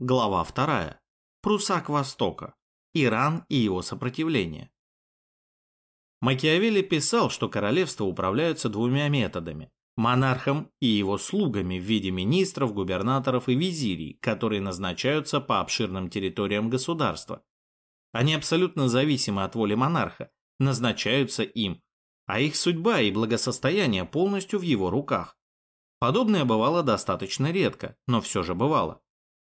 Глава 2. Прусак Востока. Иран и его сопротивление. Макиавелли писал, что королевства управляются двумя методами – монархом и его слугами в виде министров, губернаторов и визирий, которые назначаются по обширным территориям государства. Они абсолютно зависимы от воли монарха, назначаются им, а их судьба и благосостояние полностью в его руках. Подобное бывало достаточно редко, но все же бывало.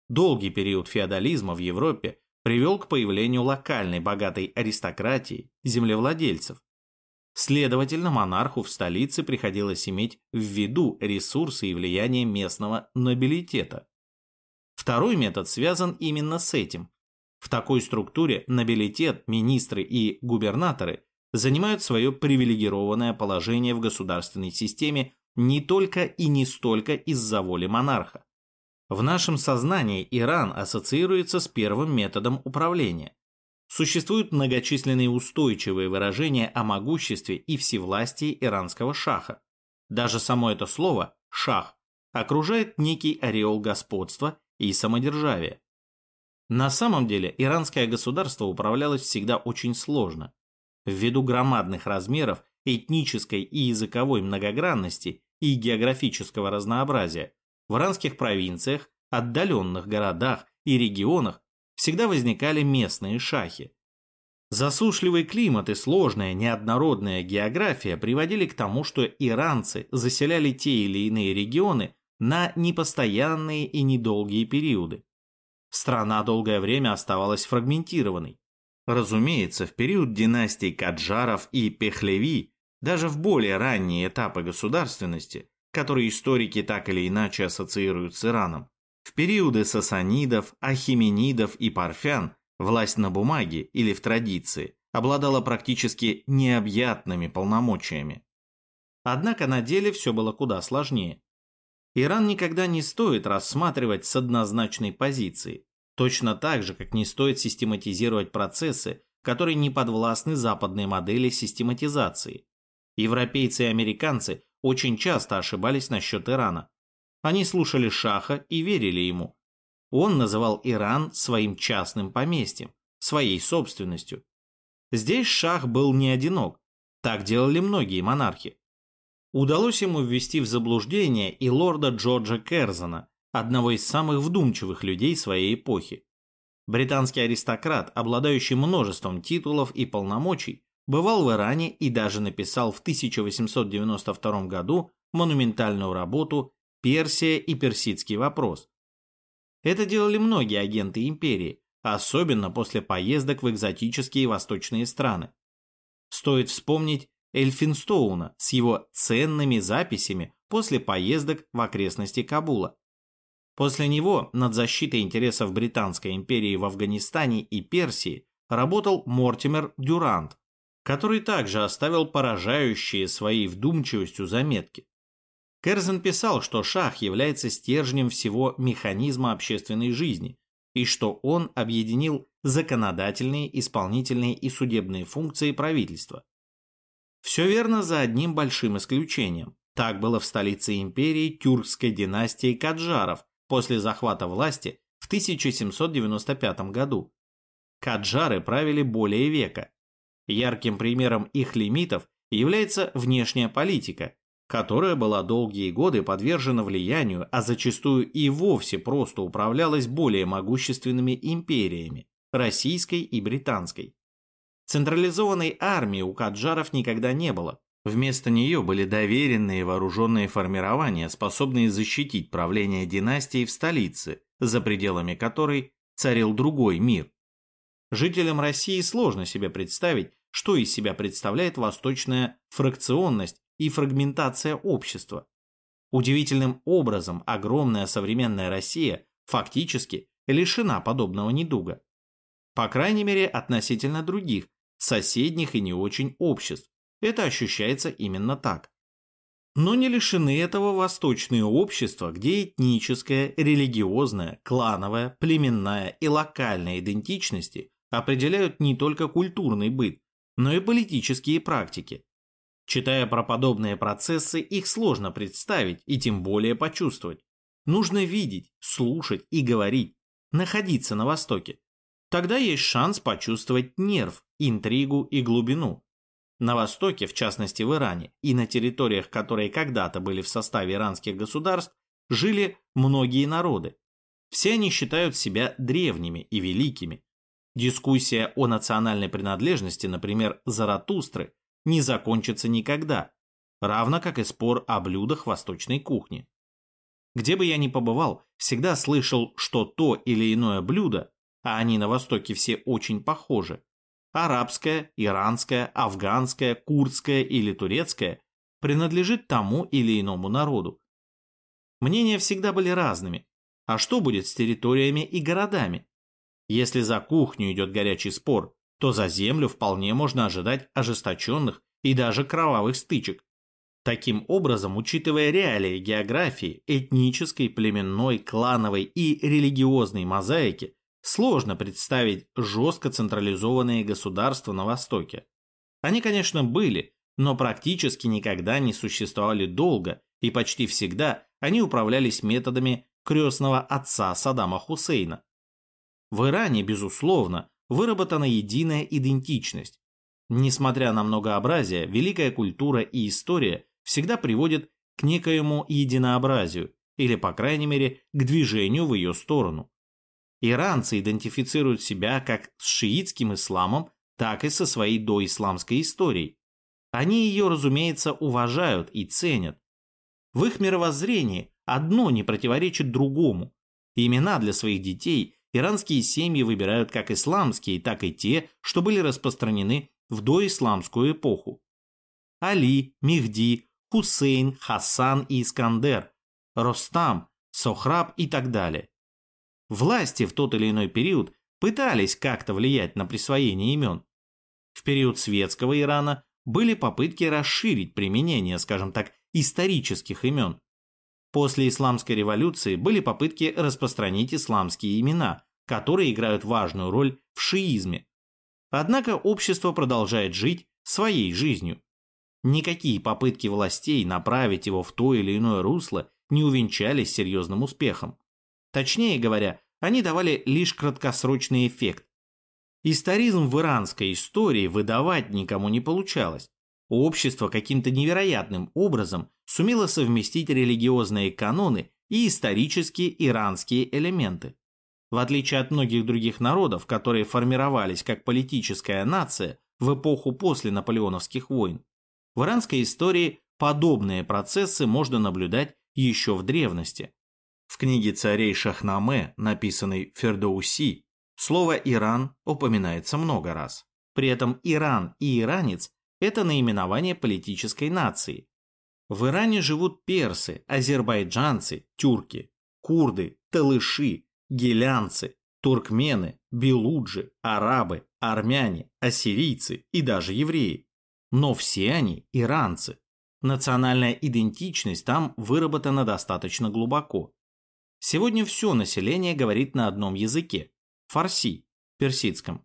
Долгий период феодализма в Европе привел к появлению локальной богатой аристократии, землевладельцев. Следовательно, монарху в столице приходилось иметь в виду ресурсы и влияние местного нобилитета. Второй метод связан именно с этим. В такой структуре нобилитет, министры и губернаторы занимают свое привилегированное положение в государственной системе не только и не столько из-за воли монарха. В нашем сознании Иран ассоциируется с первым методом управления. Существуют многочисленные устойчивые выражения о могуществе и всевластии иранского шаха. Даже само это слово «шах» окружает некий ореол господства и самодержавия. На самом деле иранское государство управлялось всегда очень сложно. Ввиду громадных размеров, этнической и языковой многогранности и географического разнообразия, в иранских провинциях, отдаленных городах и регионах всегда возникали местные шахи. Засушливый климат и сложная неоднородная география приводили к тому, что иранцы заселяли те или иные регионы на непостоянные и недолгие периоды. Страна долгое время оставалась фрагментированной. Разумеется, в период династий Каджаров и Пехлеви, даже в более ранние этапы государственности, которые историки так или иначе ассоциируют с Ираном. В периоды сасанидов, ахименидов и парфян власть на бумаге или в традиции обладала практически необъятными полномочиями. Однако на деле все было куда сложнее. Иран никогда не стоит рассматривать с однозначной позиции, точно так же, как не стоит систематизировать процессы, которые не подвластны западной модели систематизации. Европейцы и американцы очень часто ошибались насчет Ирана. Они слушали Шаха и верили ему. Он называл Иран своим частным поместьем, своей собственностью. Здесь Шах был не одинок, так делали многие монархи. Удалось ему ввести в заблуждение и лорда Джорджа Керзона, одного из самых вдумчивых людей своей эпохи. Британский аристократ, обладающий множеством титулов и полномочий, бывал в Иране и даже написал в 1892 году монументальную работу «Персия и персидский вопрос». Это делали многие агенты империи, особенно после поездок в экзотические восточные страны. Стоит вспомнить Эльфинстоуна с его ценными записями после поездок в окрестности Кабула. После него над защитой интересов Британской империи в Афганистане и Персии работал Мортимер Дюрант, который также оставил поражающие своей вдумчивостью заметки. Керзен писал, что шах является стержнем всего механизма общественной жизни и что он объединил законодательные, исполнительные и судебные функции правительства. Все верно за одним большим исключением. Так было в столице империи тюркской династии Каджаров после захвата власти в 1795 году. Каджары правили более века, Ярким примером их лимитов является внешняя политика, которая была долгие годы подвержена влиянию, а зачастую и вовсе просто управлялась более могущественными империями – российской и британской. Централизованной армии у каджаров никогда не было. Вместо нее были доверенные вооруженные формирования, способные защитить правление династии в столице, за пределами которой царил другой мир. Жителям России сложно себе представить, что из себя представляет восточная фракционность и фрагментация общества. Удивительным образом огромная современная Россия фактически лишена подобного недуга. По крайней мере, относительно других, соседних и не очень обществ. Это ощущается именно так. Но не лишены этого восточные общества, где этническая, религиозная, клановая, племенная и локальная идентичности определяют не только культурный быт, но и политические практики. Читая про подобные процессы, их сложно представить и тем более почувствовать. Нужно видеть, слушать и говорить. находиться на Востоке, тогда есть шанс почувствовать нерв, интригу и глубину. На Востоке, в частности в Иране, и на территориях, которые когда-то были в составе иранских государств, жили многие народы. Все они считают себя древними и великими. Дискуссия о национальной принадлежности, например, Заратустры, не закончится никогда, равно как и спор о блюдах восточной кухни. Где бы я ни побывал, всегда слышал, что то или иное блюдо, а они на Востоке все очень похожи, арабское, иранское, афганское, курдское или турецкое, принадлежит тому или иному народу. Мнения всегда были разными. А что будет с территориями и городами? Если за кухню идет горячий спор, то за землю вполне можно ожидать ожесточенных и даже кровавых стычек. Таким образом, учитывая реалии географии, этнической, племенной, клановой и религиозной мозаики, Сложно представить жестко централизованные государства на Востоке. Они, конечно, были, но практически никогда не существовали долго, и почти всегда они управлялись методами крестного отца Саддама Хусейна. В Иране, безусловно, выработана единая идентичность. Несмотря на многообразие, великая культура и история всегда приводят к некоему единообразию, или, по крайней мере, к движению в ее сторону. Иранцы идентифицируют себя как с шиитским исламом, так и со своей доисламской историей. Они ее, разумеется, уважают и ценят. В их мировоззрении одно не противоречит другому. Имена для своих детей иранские семьи выбирают как исламские, так и те, что были распространены в доисламскую эпоху. Али, Мехди, Хусейн, Хасан и Искандер, Ростам, Сохраб и так далее. Власти в тот или иной период пытались как-то влиять на присвоение имен. В период светского Ирана были попытки расширить применение, скажем так, исторических имен. После исламской революции были попытки распространить исламские имена, которые играют важную роль в шиизме. Однако общество продолжает жить своей жизнью. Никакие попытки властей направить его в то или иное русло не увенчались серьезным успехом. Точнее говоря, они давали лишь краткосрочный эффект. Историзм в иранской истории выдавать никому не получалось. Общество каким-то невероятным образом сумело совместить религиозные каноны и исторические иранские элементы. В отличие от многих других народов, которые формировались как политическая нация в эпоху после наполеоновских войн, в иранской истории подобные процессы можно наблюдать еще в древности. В книге царей Шахнаме, написанной Фердоуси, слово «Иран» упоминается много раз. При этом Иран и иранец – это наименование политической нации. В Иране живут персы, азербайджанцы, тюрки, курды, талыши, гелянцы, туркмены, белуджи, арабы, армяне, ассирийцы и даже евреи. Но все они иранцы. Национальная идентичность там выработана достаточно глубоко. Сегодня все население говорит на одном языке – фарси, персидском.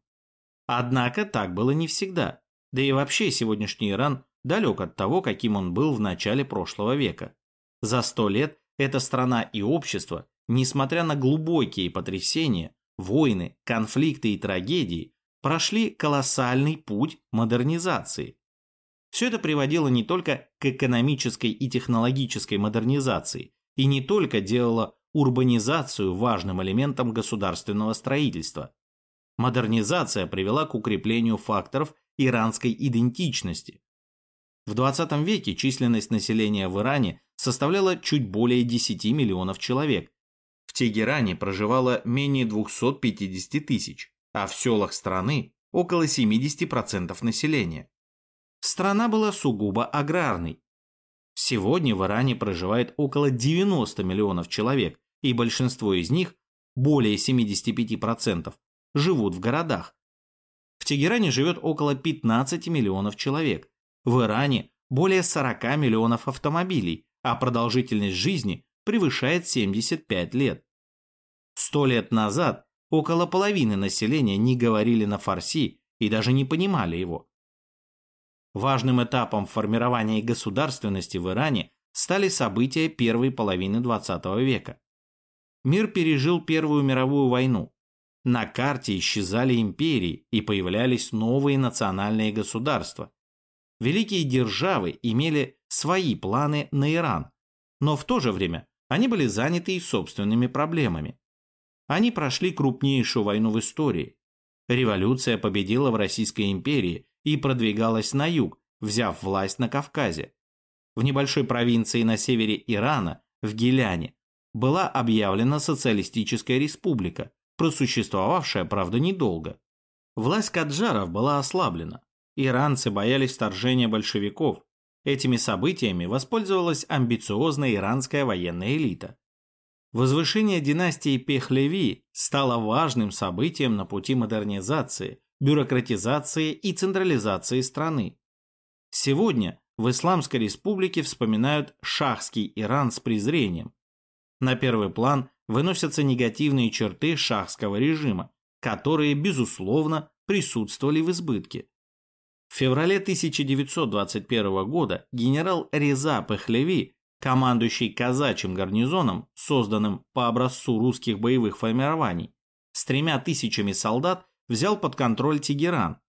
Однако так было не всегда, да и вообще сегодняшний Иран далек от того, каким он был в начале прошлого века. За сто лет эта страна и общество, несмотря на глубокие потрясения, войны, конфликты и трагедии, прошли колоссальный путь модернизации. Все это приводило не только к экономической и технологической модернизации, и не только делало урбанизацию важным элементом государственного строительства. Модернизация привела к укреплению факторов иранской идентичности. В 20 веке численность населения в Иране составляла чуть более 10 миллионов человек. В Тегеране проживало менее 250 тысяч, а в селах страны около 70% населения. Страна была сугубо аграрной. Сегодня в Иране проживает около 90 миллионов человек, и большинство из них, более 75%, живут в городах. В Тегеране живет около 15 миллионов человек, в Иране более 40 миллионов автомобилей, а продолжительность жизни превышает 75 лет. Сто лет назад около половины населения не говорили на фарси и даже не понимали его. Важным этапом формирования государственности в Иране стали события первой половины XX века. мир пережил Первую мировую войну. На карте исчезали империи и появлялись новые национальные государства. Великие державы имели свои планы на Иран, но в то же время они были заняты и собственными проблемами. Они прошли крупнейшую войну в истории. Революция победила в Российской империи и продвигалась на юг, взяв власть на Кавказе. В небольшой провинции на севере Ирана, в Гиляне, была объявлена социалистическая республика, просуществовавшая, правда, недолго. Власть Каджаров была ослаблена. Иранцы боялись вторжения большевиков. Этими событиями воспользовалась амбициозная иранская военная элита. Возвышение династии Пехлеви стало важным событием на пути модернизации, бюрократизации и централизации страны. Сегодня в Исламской республике вспоминают шахский Иран с презрением. На первый план выносятся негативные черты шахского режима, которые, безусловно, присутствовали в избытке. В феврале 1921 года генерал Реза Пехлеви, командующий казачьим гарнизоном, созданным по образцу русских боевых формирований, с тремя тысячами солдат взял под контроль Тегеран.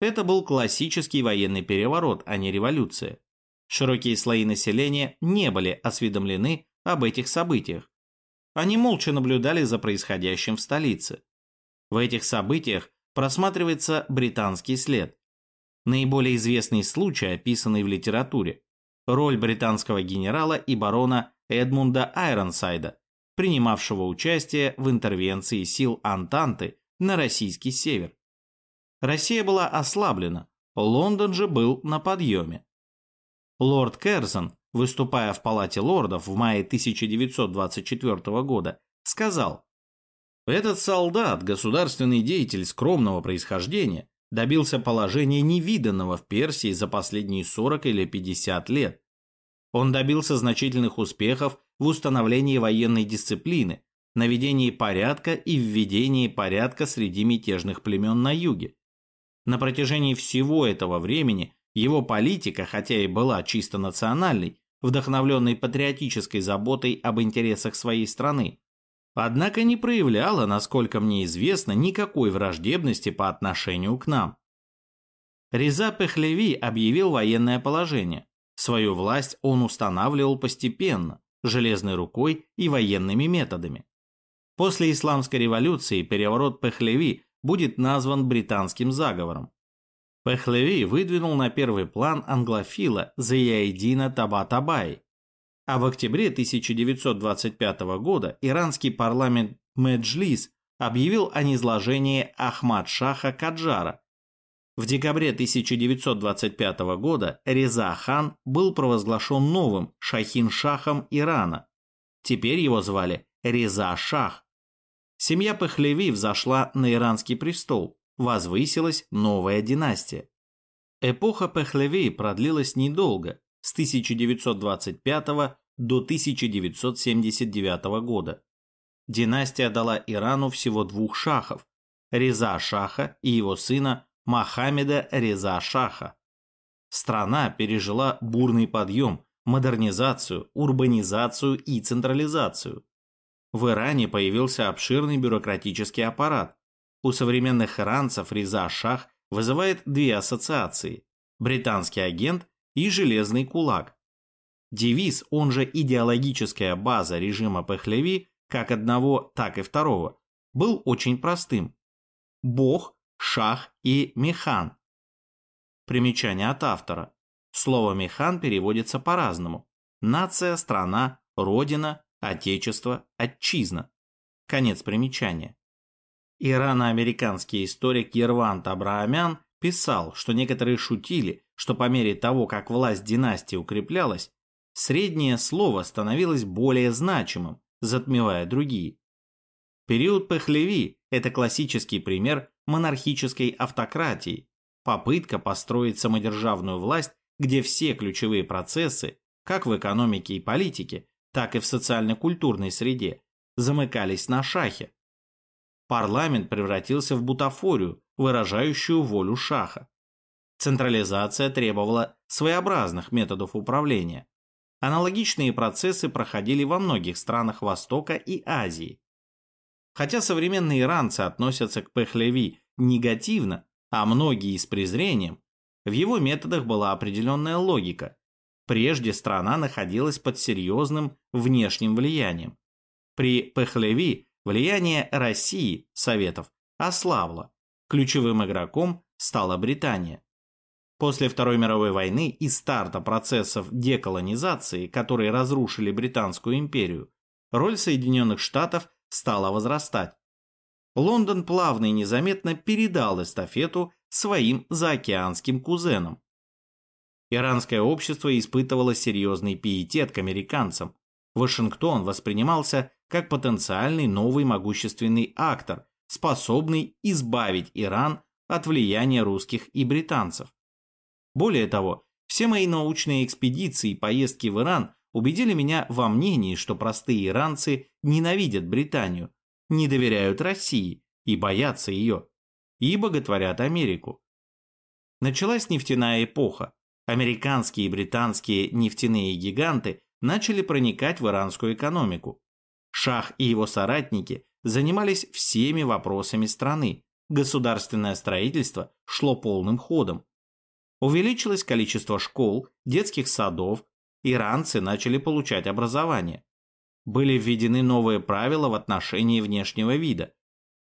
Это был классический военный переворот, а не революция. Широкие слои населения не были осведомлены об этих событиях. Они молча наблюдали за происходящим в столице. В этих событиях просматривается британский след. Наиболее известный случай, описанный в литературе. Роль британского генерала и барона Эдмунда Айронсайда, принимавшего участие в интервенции сил Антанты на российский север. Россия была ослаблена, Лондон же был на подъеме. Лорд Керзон, выступая в Палате лордов в мае 1924 года, сказал, «Этот солдат, государственный деятель скромного происхождения, добился положения невиданного в Персии за последние 40 или 50 лет. Он добился значительных успехов в установлении военной дисциплины, наведении порядка и введении порядка среди мятежных племен на юге. На протяжении всего этого времени его политика, хотя и была чисто национальной, вдохновленной патриотической заботой об интересах своей страны, однако не проявляла, насколько мне известно, никакой враждебности по отношению к нам. Реза Пехлеви объявил военное положение. Свою власть он устанавливал постепенно, железной рукой и военными методами. После исламской революции переворот Пехлеви будет назван британским заговором. Пехлеви выдвинул на первый план англофила Заяидина Табатабай, а в октябре 1925 года иранский парламент Меджлис объявил о низложении Ахмад-Шаха Каджара. В декабре 1925 года Реза хан был провозглашен новым Шахин-Шахом Ирана. Теперь его звали Реза Шах. Семья Пахлеви взошла на иранский престол, возвысилась новая династия. Эпоха Пахлеви продлилась недолго, с 1925 до 1979 года. Династия дала Ирану всего двух шахов – Реза Шаха и его сына Мохаммеда Реза Шаха. Страна пережила бурный подъем, модернизацию, урбанизацию и централизацию. В Иране появился обширный бюрократический аппарат. У современных иранцев Риза Шах вызывает две ассоциации – британский агент и железный кулак. Девиз, он же идеологическая база режима Пехлеви, как одного, так и второго, был очень простым. Бог, Шах и Механ. Примечание от автора. Слово «механ» переводится по-разному. Нация, страна, родина, Отечество, отчизна. Конец примечания. Ирано-американский историк Ервант Абраамян писал, что некоторые шутили, что по мере того, как власть династии укреплялась, среднее слово становилось более значимым, затмевая другие. Период Пехлеви – это классический пример монархической автократии, попытка построить самодержавную власть, где все ключевые процессы, как в экономике и политике, так и в социально-культурной среде, замыкались на шахе. Парламент превратился в бутафорию, выражающую волю шаха. Централизация требовала своеобразных методов управления. Аналогичные процессы проходили во многих странах Востока и Азии. Хотя современные иранцы относятся к Пехлеви негативно, а многие с презрением, в его методах была определенная логика. Прежде страна находилась под серьезным внешним влиянием. При Пехлеви влияние России, Советов, ослабло. Ключевым игроком стала Британия. После Второй мировой войны и старта процессов деколонизации, которые разрушили Британскую империю, роль Соединенных Штатов стала возрастать. Лондон плавно и незаметно передал эстафету своим заокеанским кузенам. Иранское общество испытывало серьезный пиетет к американцам. Вашингтон воспринимался как потенциальный новый могущественный актор, способный избавить Иран от влияния русских и британцев. Более того, все мои научные экспедиции и поездки в Иран убедили меня во мнении, что простые иранцы ненавидят Британию, не доверяют России и боятся ее, и боготворят Америку. Началась нефтяная эпоха. Американские и британские нефтяные гиганты начали проникать в иранскую экономику. Шах и его соратники занимались всеми вопросами страны. Государственное строительство шло полным ходом. Увеличилось количество школ, детских садов, иранцы начали получать образование. Были введены новые правила в отношении внешнего вида.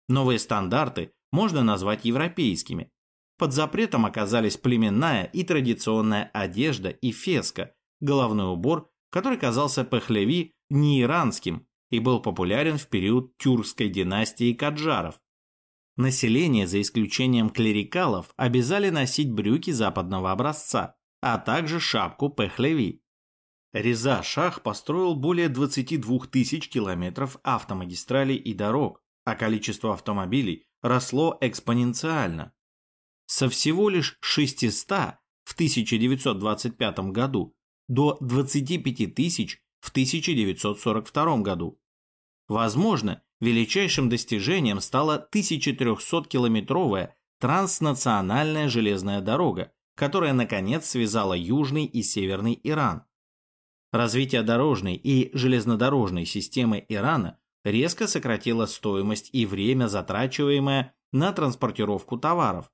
Новые стандарты можно назвать европейскими. Под запретом оказались племенная и традиционная одежда и феска, головной убор, который казался Пехлеви не иранским и был популярен в период тюркской династии Каджаров. Население, за исключением клерикалов, обязали носить брюки западного образца, а также шапку Пехлеви. Реза Шах построил более 22 тысяч километров автомагистралей и дорог, а количество автомобилей росло экспоненциально. Со всего лишь 600 в 1925 году до 25 тысяч в 1942 году. Возможно, величайшим достижением стала 1300-километровая транснациональная железная дорога, которая наконец связала Южный и Северный Иран. Развитие дорожной и железнодорожной системы Ирана резко сократило стоимость и время, затрачиваемое на транспортировку товаров.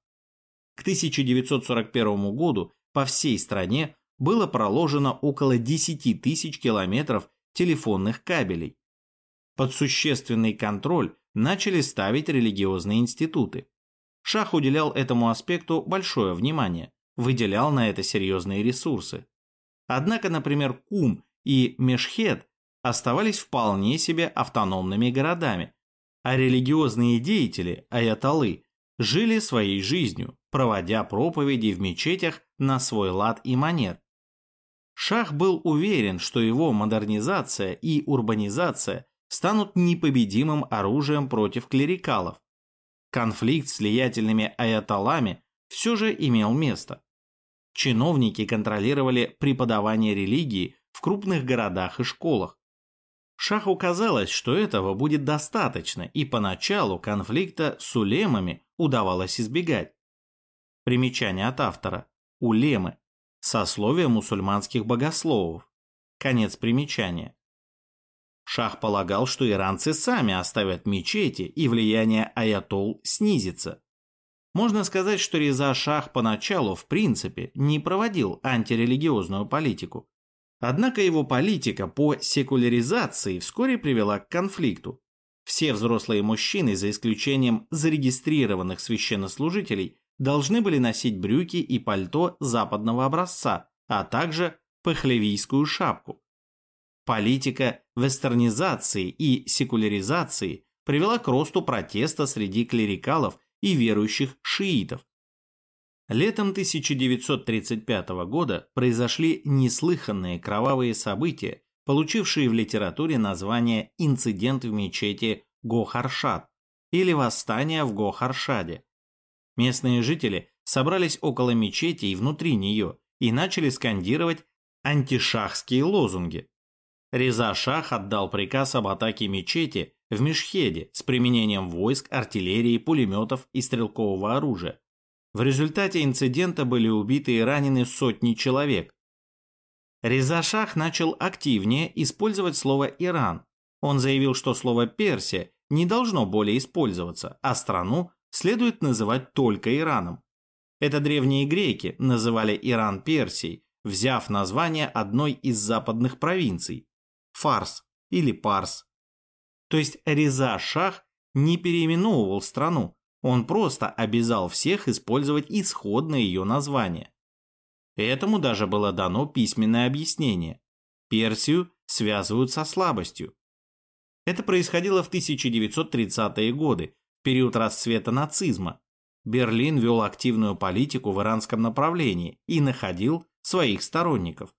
К 1941 году по всей стране было проложено около 10 тысяч километров телефонных кабелей, под существенный контроль начали ставить религиозные институты. Шах уделял этому аспекту большое внимание, выделял на это серьезные ресурсы. Однако, например, Кум и Мешхед оставались вполне себе автономными городами, а религиозные деятели, аяталы, жили своей жизнью, проводя проповеди в мечетях на свой лад и манер. Шах был уверен, что его модернизация и урбанизация станут непобедимым оружием против клерикалов. Конфликт с влиятельными аятолами все же имел место. Чиновники контролировали преподавание религии в крупных городах и школах. Шаху казалось, что этого будет достаточно, и поначалу конфликта с улемами удавалось избегать. Примечание от автора. Улемы. Сословие мусульманских богословов. Конец примечания. Шах полагал, что иранцы сами оставят мечети и влияние аятол снизится. Можно сказать, что Реза Шах поначалу в принципе не проводил антирелигиозную политику. Однако его политика по секуляризации вскоре привела к конфликту. Все взрослые мужчины, за исключением зарегистрированных священнослужителей, должны были носить брюки и пальто западного образца, а также пахлевийскую шапку. Политика вестернизации и секуляризации привела к росту протеста среди клерикалов и верующих шиитов. Летом 1935 года произошли неслыханные кровавые события, получившие в литературе название «Инцидент в мечети Гохаршад» или «Восстание в Гохаршаде». Местные жители собрались около мечети и внутри нее и начали скандировать антишахские лозунги. Реза Шах отдал приказ об атаке мечети в Мешхеде с применением войск, артиллерии, пулеметов и стрелкового оружия. В результате инцидента были убиты и ранены сотни человек. Реза Шах начал активнее использовать слово «Иран». Он заявил, что слово «Персия» не должно более использоваться, а страну следует называть только Ираном. Это древние греки называли Иран Персией, взяв название одной из западных провинций – Фарс или Парс. То есть Реза Шах не переименовывал страну, он просто обязал всех использовать исходное ее название. Этому даже было дано письменное объяснение. Персию связывают со слабостью. Это происходило в 1930-е годы, период расцвета нацизма. Берлин вел активную политику в иранском направлении и находил своих сторонников.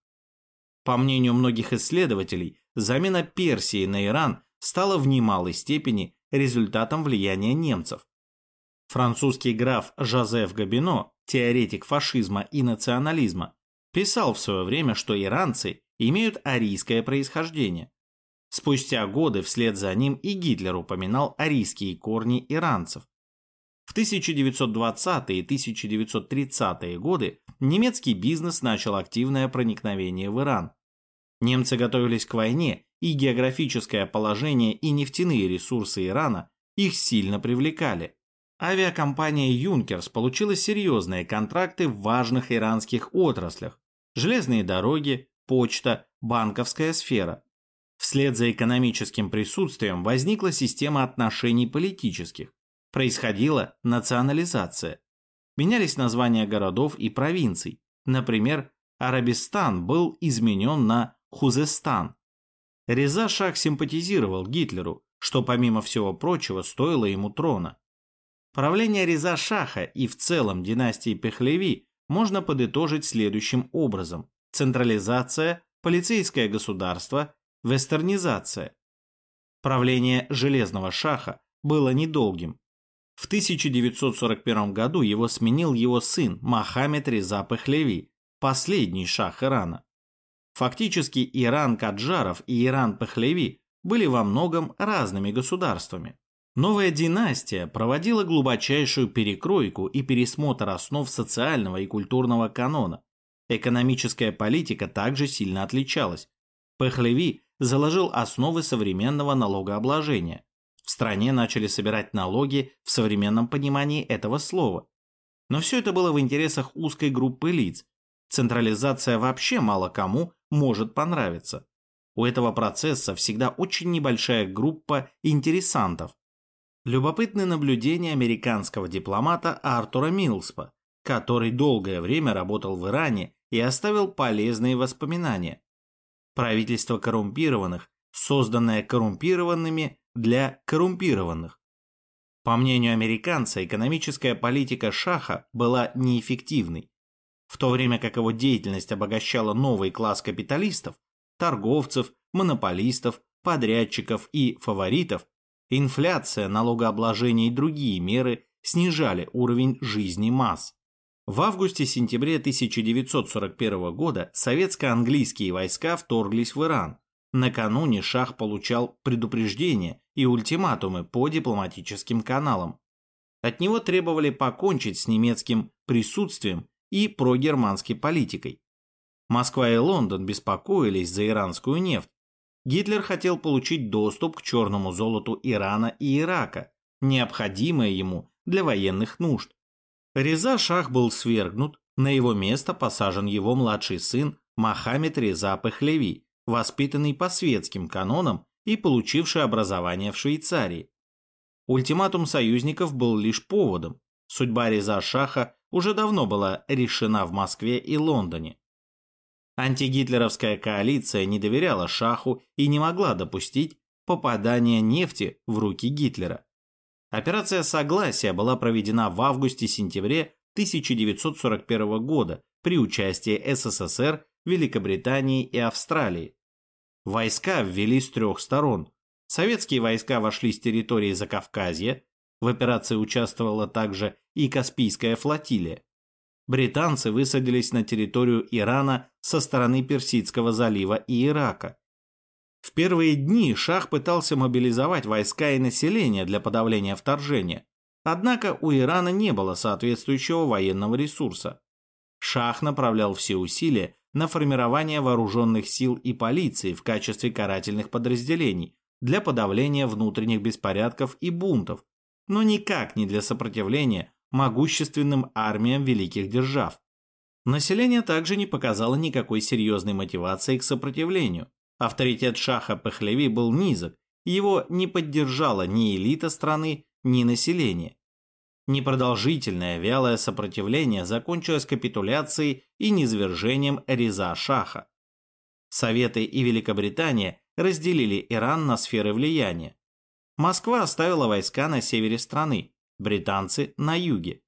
По мнению многих исследователей, замена Персии на Иран стала в немалой степени результатом влияния немцев. Французский граф Жозеф Габино, теоретик фашизма и национализма, писал в свое время, что иранцы имеют арийское происхождение. Спустя годы вслед за ним и Гитлер упоминал арийские корни иранцев. В 1920-е и 1930-е годы немецкий бизнес начал активное проникновение в Иран. Немцы готовились к войне, и географическое положение и нефтяные ресурсы Ирана их сильно привлекали. Авиакомпания «Юнкерс» получила серьезные контракты в важных иранских отраслях – железные дороги, почта, банковская сфера. Вслед за экономическим присутствием возникла система отношений политических. Происходила национализация. Менялись названия городов и провинций. Например, Арабистан был изменен на Хузестан. Реза Шах симпатизировал Гитлеру, что, помимо всего прочего, стоило ему трона. Правление Реза Шаха и в целом династии Пехлеви можно подытожить следующим образом. Централизация, полицейское государство, вестернизация. Правление Железного Шаха было недолгим. В 1941 году его сменил его сын Мохаммед Реза Пехлеви, последний шах Ирана. Фактически Иран Каджаров и Иран Пехлеви были во многом разными государствами. Новая династия проводила глубочайшую перекройку и пересмотр основ социального и культурного канона. Экономическая политика также сильно отличалась. Пехлеви заложил основы современного налогообложения. В стране начали собирать налоги в современном понимании этого слова. Но все это было в интересах узкой группы лиц. Централизация вообще мало кому может понравиться. У этого процесса всегда очень небольшая группа интересантов. Любопытны наблюдения американского дипломата Артура Милспа, который долгое время работал в Иране и оставил полезные воспоминания. Правительство коррумпированных, созданное коррумпированными для коррумпированных. По мнению американца, экономическая политика Шаха была неэффективной в то время как его деятельность обогащала новый класс капиталистов, торговцев, монополистов, подрядчиков и фаворитов, инфляция, налогообложение и другие меры снижали уровень жизни масс. В августе-сентябре 1941 года советско-английские войска вторглись в Иран. Накануне Шах получал предупреждения и ультиматумы по дипломатическим каналам. От него требовали покончить с немецким присутствием и прогерманской политикой. Москва и Лондон беспокоились за иранскую нефть. Гитлер хотел получить доступ к черному золоту Ирана и Ирака, необходимое ему для военных нужд. Реза Шах был свергнут, на его место посажен его младший сын Мохаммед Реза Пехлеви, воспитанный по светским канонам и получивший образование в Швейцарии. Ультиматум союзников был лишь поводом. Судьба Реза Шаха уже давно была решена в Москве и Лондоне. Антигитлеровская коалиция не доверяла Шаху и не могла допустить попадания нефти в руки Гитлера. Операция «Согласие» была проведена в августе-сентябре 1941 года при участии СССР, Великобритании и Австралии. Войска ввели с трех сторон. Советские войска вошли с территории Закавказья, в операции участвовала также и Каспийская флотилия. Британцы высадились на территорию Ирана со стороны Персидского залива и Ирака. В первые дни Шах пытался мобилизовать войска и население для подавления вторжения, однако у Ирана не было соответствующего военного ресурса. Шах направлял все усилия на формирование вооруженных сил и полиции в качестве карательных подразделений для подавления внутренних беспорядков и бунтов, но никак не для сопротивления могущественным армиям великих держав. Население также не показало никакой серьезной мотивации к сопротивлению. Авторитет Шаха Пехлеви был низок, его не поддержала ни элита страны, ни население. Непродолжительное вялое сопротивление закончилось капитуляцией и низвержением Реза Шаха. Советы и Великобритания разделили Иран на сферы влияния. Москва оставила войска на севере страны, британцы – на юге.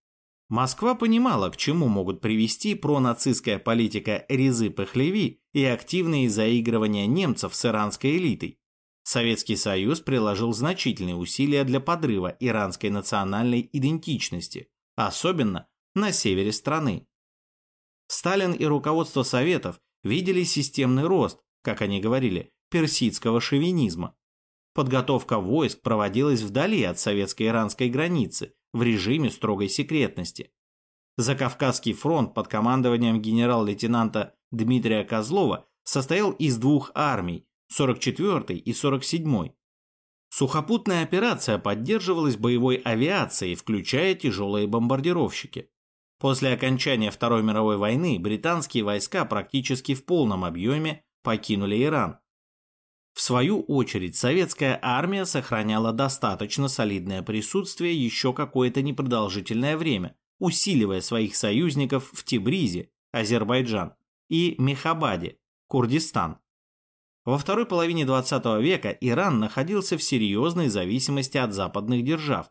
Москва понимала, к чему могут привести пронацистская политика Резы Пехлеви и активные заигрывания немцев с иранской элитой. Советский Союз приложил значительные усилия для подрыва иранской национальной идентичности, особенно на севере страны. Сталин и руководство Советов видели системный рост, как они говорили, персидского шовинизма. Подготовка войск проводилась вдали от советско-иранской границы в режиме строгой секретности. Закавказский фронт под командованием генерал-лейтенанта Дмитрия Козлова состоял из двух армий 44 и 47. Сухопутная операция поддерживалась боевой авиацией, включая тяжелые бомбардировщики. После окончания Второй мировой войны британские войска практически в полном объеме покинули Иран. В свою очередь, советская армия сохраняла достаточно солидное присутствие еще какое-то непродолжительное время, усиливая своих союзников в Тибризе, Азербайджан, и Мехабаде, Курдистан. Во второй половине 20 века Иран находился в серьезной зависимости от западных держав.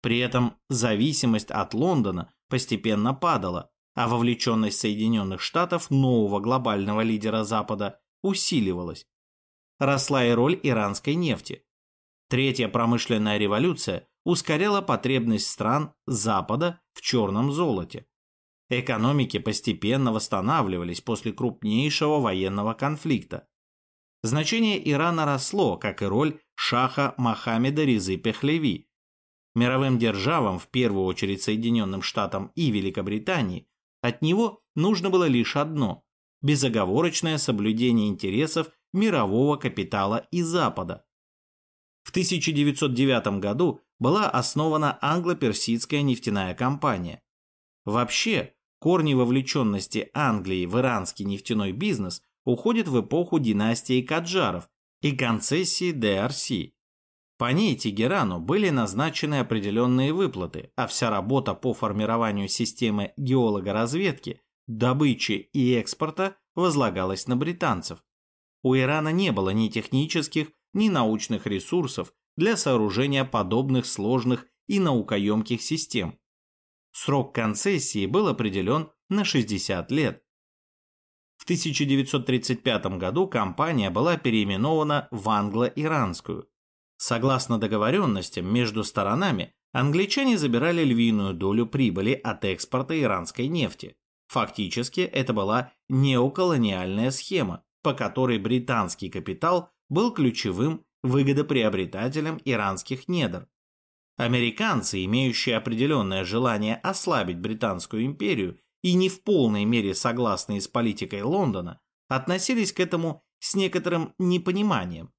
При этом зависимость от Лондона постепенно падала, а вовлеченность Соединенных Штатов, нового глобального лидера Запада, усиливалась. Росла и роль иранской нефти. Третья промышленная революция ускоряла потребность стран Запада в черном золоте. Экономики постепенно восстанавливались после крупнейшего военного конфликта. Значение Ирана росло, как и роль шаха Мохаммеда Ризы Пехлеви. Мировым державам, в первую очередь Соединенным Штатам и Великобритании, от него нужно было лишь одно – безоговорочное соблюдение интересов мирового капитала и Запада. В 1909 году была основана англо-персидская нефтяная компания. Вообще, корни вовлеченности Англии в иранский нефтяной бизнес уходит в эпоху династии Каджаров и концессии ДРС. По ней Тегерану были назначены определенные выплаты, а вся работа по формированию системы геологоразведки, добычи и экспорта возлагалась на британцев. У Ирана не было ни технических, ни научных ресурсов для сооружения подобных сложных и наукоемких систем. Срок концессии был определен на 60 лет, в 1935 году компания была переименована в англо-иранскую. Согласно договоренностям между сторонами, англичане забирали львиную долю прибыли от экспорта иранской нефти. Фактически это была неоколониальная схема, по которой британский капитал был ключевым выгодоприобретателем иранских недр. Американцы, имеющие определенное желание ослабить Британскую империю и не в полной мере согласные с политикой Лондона, относились к этому с некоторым непониманием.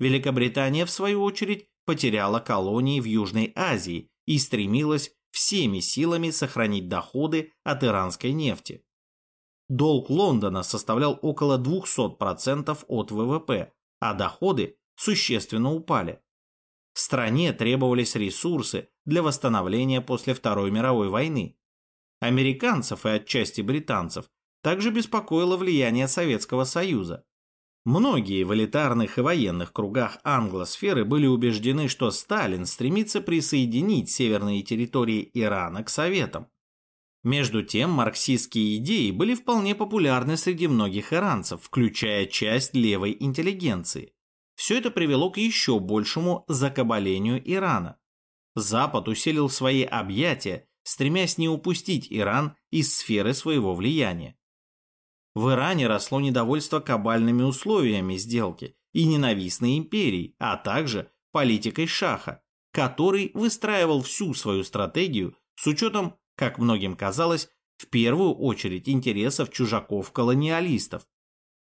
Великобритания, в свою очередь, потеряла колонии в Южной Азии и стремилась всеми силами сохранить доходы от иранской нефти. Долг Лондона составлял около 200% от ВВП, а доходы существенно упали. Стране требовались ресурсы для восстановления после Второй мировой войны, американцев и отчасти британцев также беспокоило влияние Советского Союза. Многие в элитарных и военных кругах англосферы были убеждены, что Сталин стремится присоединить северные территории Ирана к Советам. Между тем, марксистские идеи были вполне популярны среди многих иранцев, включая часть левой интеллигенции. Все это привело к еще большему закабалению Ирана. Запад усилил свои объятия стремясь не упустить Иран из сферы своего влияния. В Иране росло недовольство кабальными условиями сделки и ненавистной империей, а также политикой Шаха, который выстраивал всю свою стратегию с учетом, как многим казалось, в первую очередь интересов чужаков-колониалистов.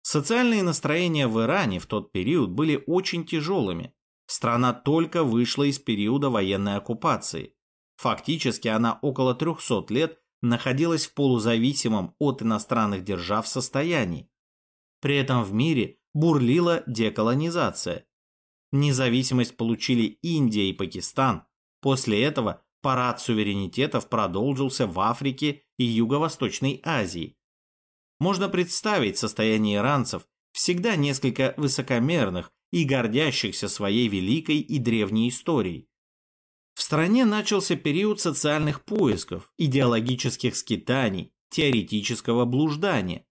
Социальные настроения в Иране в тот период были очень тяжелыми. Страна только вышла из периода военной оккупации. Фактически она около 300 лет находилась в полузависимом от иностранных держав состоянии. При этом в мире бурлила деколонизация. Независимость получили Индия и Пакистан. После этого парад суверенитетов продолжился в Африке и Юго-Восточной Азии. Можно представить состояние иранцев, всегда несколько высокомерных и гордящихся своей великой и древней историей. В стране начался период социальных поисков, идеологических скитаний, теоретического блуждания.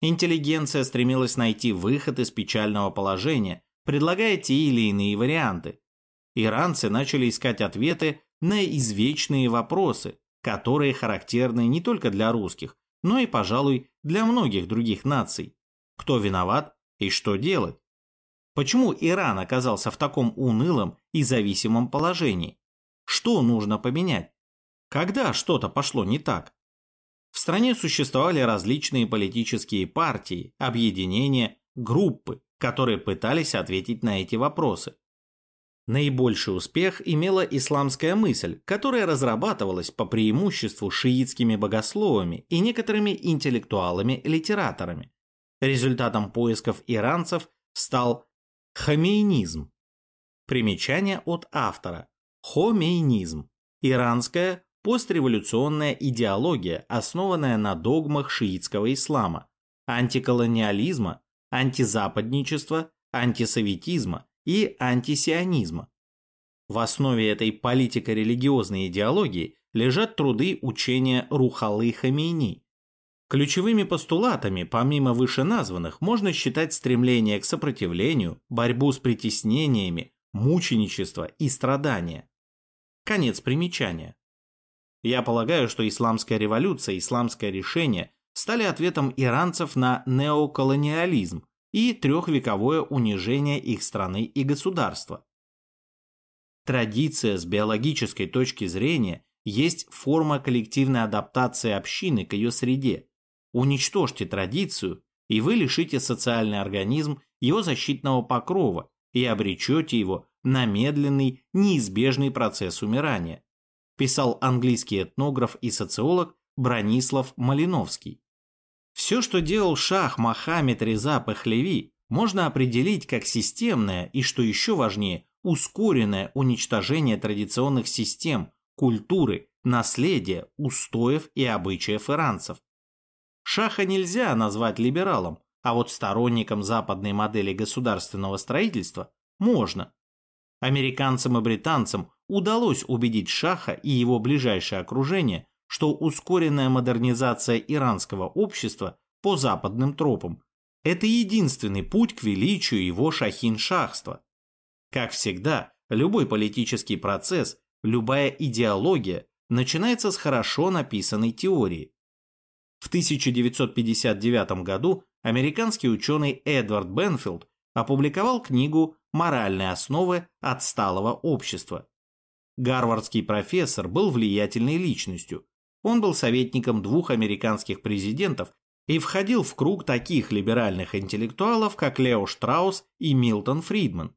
Интеллигенция стремилась найти выход из печального положения, предлагая те или иные варианты. Иранцы начали искать ответы на извечные вопросы, которые характерны не только для русских, но и, пожалуй, для многих других наций. Кто виноват и что делать? Почему Иран оказался в таком унылом и зависимом положении? Что нужно поменять? Когда что-то пошло не так? В стране существовали различные политические партии, объединения, группы, которые пытались ответить на эти вопросы. Наибольший успех имела исламская мысль, которая разрабатывалась по преимуществу шиитскими богословами и некоторыми интеллектуалами-литераторами. Результатом поисков иранцев стал хамейнизм. Примечание от автора. Хомейнизм. Иранская постреволюционная идеология, основанная на догмах шиитского ислама, антиколониализма, антизападничества, антисоветизма и антисионизма. В основе этой политико-религиозной идеологии лежат труды учения Рухалы Хамейни. Ключевыми постулатами, помимо вышеназванных, можно считать стремление к сопротивлению, борьбу с притеснениями, мученичество и страдания. Конец примечания. Я полагаю, что исламская революция и исламское решение стали ответом иранцев на неоколониализм и трехвековое унижение их страны и государства. Традиция с биологической точки зрения есть форма коллективной адаптации общины к ее среде. Уничтожьте традицию, и вы лишите социальный организм его защитного покрова и обречете его на медленный, неизбежный процесс умирания, писал английский этнограф и социолог Бронислав Малиновский. Все, что делал шах Мохаммед Реза Пахлеви, можно определить как системное и, что еще важнее, ускоренное уничтожение традиционных систем, культуры, наследия, устоев и обычаев иранцев. Шаха нельзя назвать либералом, а вот сторонником западной модели государственного строительства можно. Американцам и британцам удалось убедить Шаха и его ближайшее окружение, что ускоренная модернизация иранского общества по западным тропам – это единственный путь к величию его шахин-шахства. Как всегда, любой политический процесс, любая идеология начинается с хорошо написанной теории. В 1959 году американский ученый Эдвард Бенфилд опубликовал книгу «Моральные основы отсталого общества». Гарвардский профессор был влиятельной личностью. Он был советником двух американских президентов и входил в круг таких либеральных интеллектуалов, как Лео Штраус и Милтон Фридман.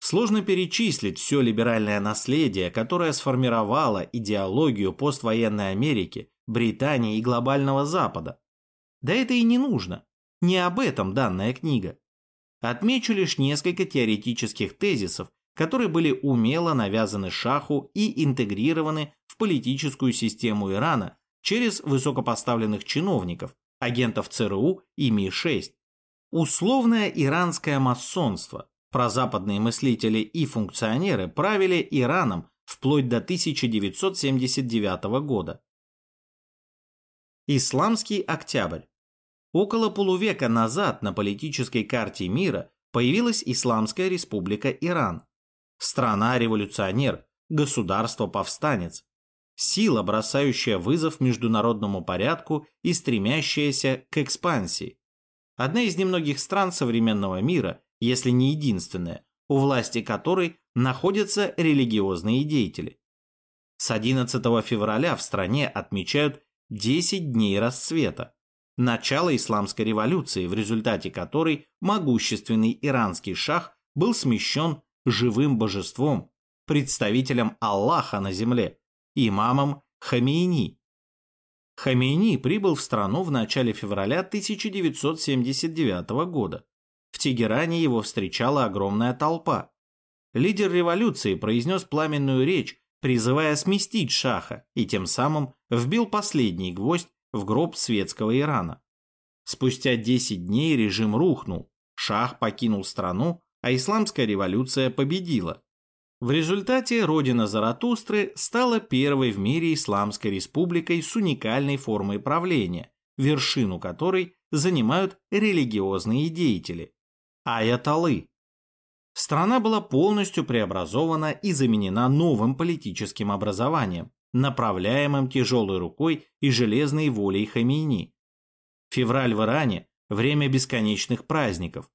Сложно перечислить все либеральное наследие, которое сформировало идеологию поствоенной Америки, Британии и глобального Запада. Да это и не нужно. Не об этом данная книга. Отмечу лишь несколько теоретических тезисов, которые были умело навязаны шаху и интегрированы политическую систему Ирана через высокопоставленных чиновников, агентов ЦРУ и Ми-6. Условное иранское масонство, прозападные мыслители и функционеры правили Ираном вплоть до 1979 года. Исламский октябрь. Около полувека назад на политической карте мира появилась Исламская республика Иран. Страна-революционер, государство-повстанец. Сила, бросающая вызов международному порядку и стремящаяся к экспансии. Одна из немногих стран современного мира, если не единственная, у власти которой находятся религиозные деятели. С 11 февраля в стране отмечают 10 дней расцвета, начало исламской революции, в результате которой могущественный иранский шах был смещен живым божеством, представителем Аллаха на земле, имамом Хамейни. Хамейни прибыл в страну в начале февраля 1979 года. В Тегеране его встречала огромная толпа. Лидер революции произнес пламенную речь, призывая сместить шаха, и тем самым вбил последний гвоздь в гроб светского Ирана. Спустя 10 дней режим рухнул, шах покинул страну, а исламская революция победила. В результате родина Заратустры стала первой в мире исламской республикой с уникальной формой правления, вершину которой занимают религиозные деятели – аяталы. Страна была полностью преобразована и заменена новым политическим образованием, направляемым тяжелой рукой и железной волей Хамейни. Февраль в Иране – время бесконечных праздников.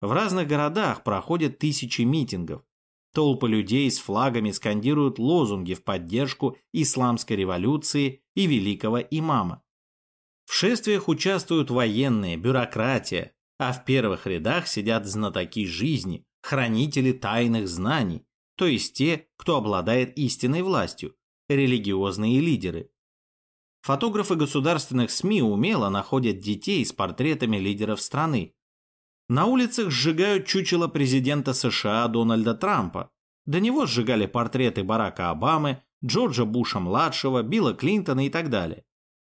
В разных городах проходят тысячи митингов. Толпы людей с флагами скандируют лозунги в поддержку исламской революции и великого имама. В шествиях участвуют военные, бюрократия, а в первых рядах сидят знатоки жизни, хранители тайных знаний, то есть те, кто обладает истинной властью, религиозные лидеры. Фотографы государственных СМИ умело находят детей с портретами лидеров страны. На улицах сжигают чучело президента США Дональда Трампа. До него сжигали портреты Барака Обамы, Джорджа Буша-младшего, Билла Клинтона и так далее.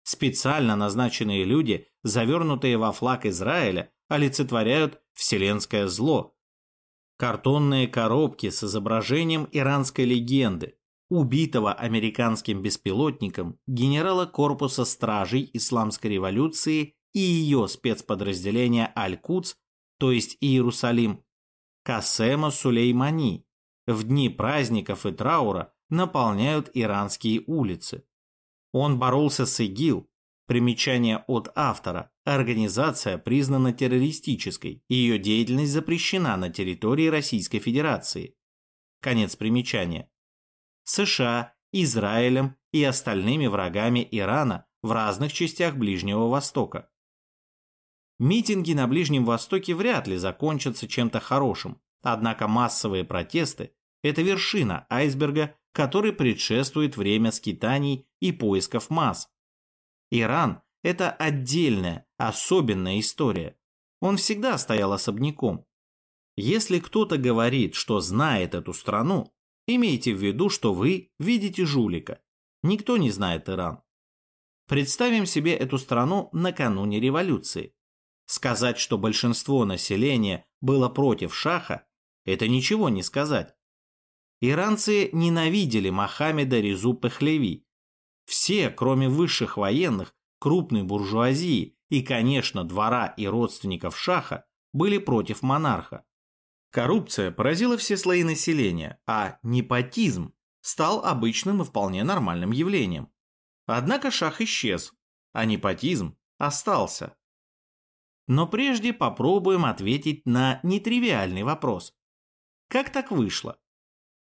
Специально назначенные люди, завернутые во флаг Израиля, олицетворяют вселенское зло. Картонные коробки с изображением иранской легенды, убитого американским беспилотником генерала корпуса стражей Исламской революции и ее спецподразделения Аль-Куц, то есть Иерусалим, Касема Сулеймани, в дни праздников и траура наполняют иранские улицы. Он боролся с ИГИЛ, примечание от автора, организация признана террористической, ее деятельность запрещена на территории Российской Федерации. Конец примечания. США, Израилем и остальными врагами Ирана в разных частях Ближнего Востока. Митинги на Ближнем Востоке вряд ли закончатся чем-то хорошим, однако массовые протесты – это вершина айсберга, который предшествует время скитаний и поисков масс. Иран – это отдельная, особенная история. Он всегда стоял особняком. Если кто-то говорит, что знает эту страну, Имейте в виду, что вы видите жулика. Никто не знает Иран. Представим себе эту страну накануне революции. Сказать, что большинство населения было против шаха, это ничего не сказать. Иранцы ненавидели Мохаммеда Резу Пехлеви. Все, кроме высших военных, крупной буржуазии и, конечно, двора и родственников шаха, были против монарха. Коррупция поразила все слои населения, а непотизм стал обычным и вполне нормальным явлением. Однако шах исчез, а непотизм остался. Но прежде попробуем ответить на нетривиальный вопрос. Как так вышло?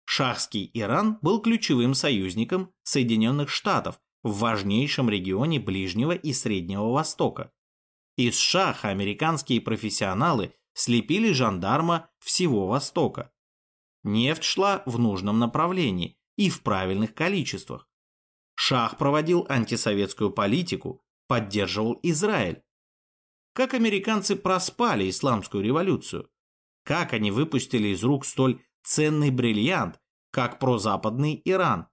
Шахский Иран был ключевым союзником Соединенных Штатов в важнейшем регионе Ближнего и Среднего Востока. Из шаха американские профессионалы слепили жандарма всего Востока. Нефть шла в нужном направлении и в правильных количествах. Шах проводил антисоветскую политику, поддерживал Израиль. Как американцы проспали исламскую революцию? Как они выпустили из рук столь ценный бриллиант, как прозападный Иран?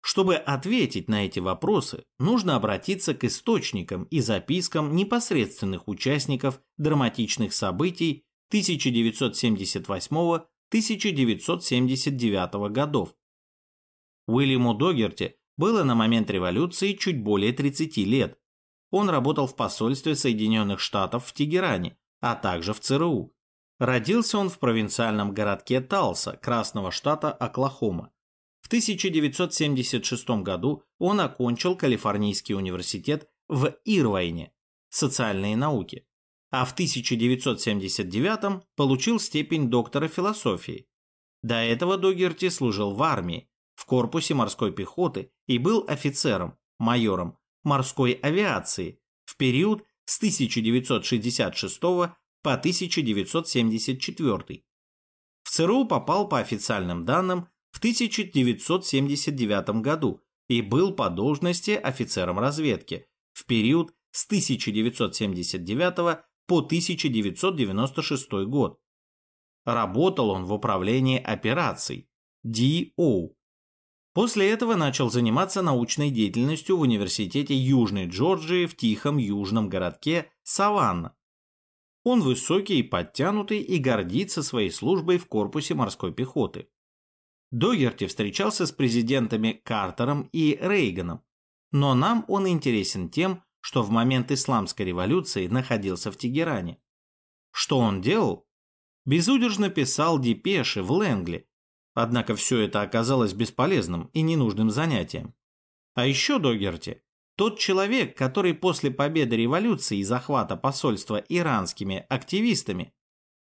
Чтобы ответить на эти вопросы, нужно обратиться к источникам и запискам непосредственных участников драматичных событий 1978-1979 годов. Уильяму Догерти было на момент революции чуть более 30 лет. Он работал в посольстве Соединенных Штатов в Тегеране, а также в ЦРУ. Родился он в провинциальном городке Талса, Красного штата Оклахома. В 1976 году он окончил Калифорнийский университет в Ирвайне, социальные науки, а в 1979 получил степень доктора философии. До этого Догерти служил в армии, в корпусе морской пехоты и был офицером, майором морской авиации в период с 1966 по 1974. В ЦРУ попал по официальным данным в 1979 году и был по должности офицером разведки в период с 1979 по 1996 год. Работал он в управлении операций DO. После этого начал заниматься научной деятельностью в Университете Южной Джорджии в тихом южном городке Саванна. Он высокий и подтянутый и гордится своей службой в корпусе морской пехоты. Догерти встречался с президентами Картером и Рейганом, но нам он интересен тем, что в момент исламской революции находился в Тегеране. Что он делал? Безудержно писал депеши в Лэнгли, однако все это оказалось бесполезным и ненужным занятием. А еще Догерти – тот человек, который после победы революции и захвата посольства иранскими активистами,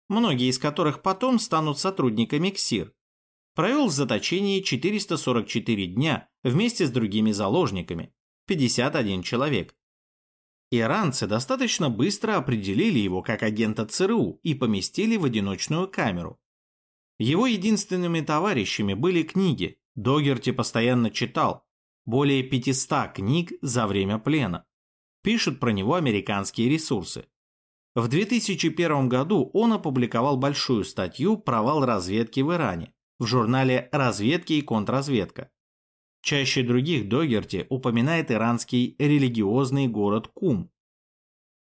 многие из которых потом станут сотрудниками КСИР, провел в заточении 444 дня вместе с другими заложниками, 51 человек. Иранцы достаточно быстро определили его как агента ЦРУ и поместили в одиночную камеру. Его единственными товарищами были книги, Догерти постоянно читал, более 500 книг за время плена. Пишут про него американские ресурсы. В 2001 году он опубликовал большую статью «Провал разведки в Иране», в журнале «Разведки и контрразведка». Чаще других Догерти упоминает иранский религиозный город Кум.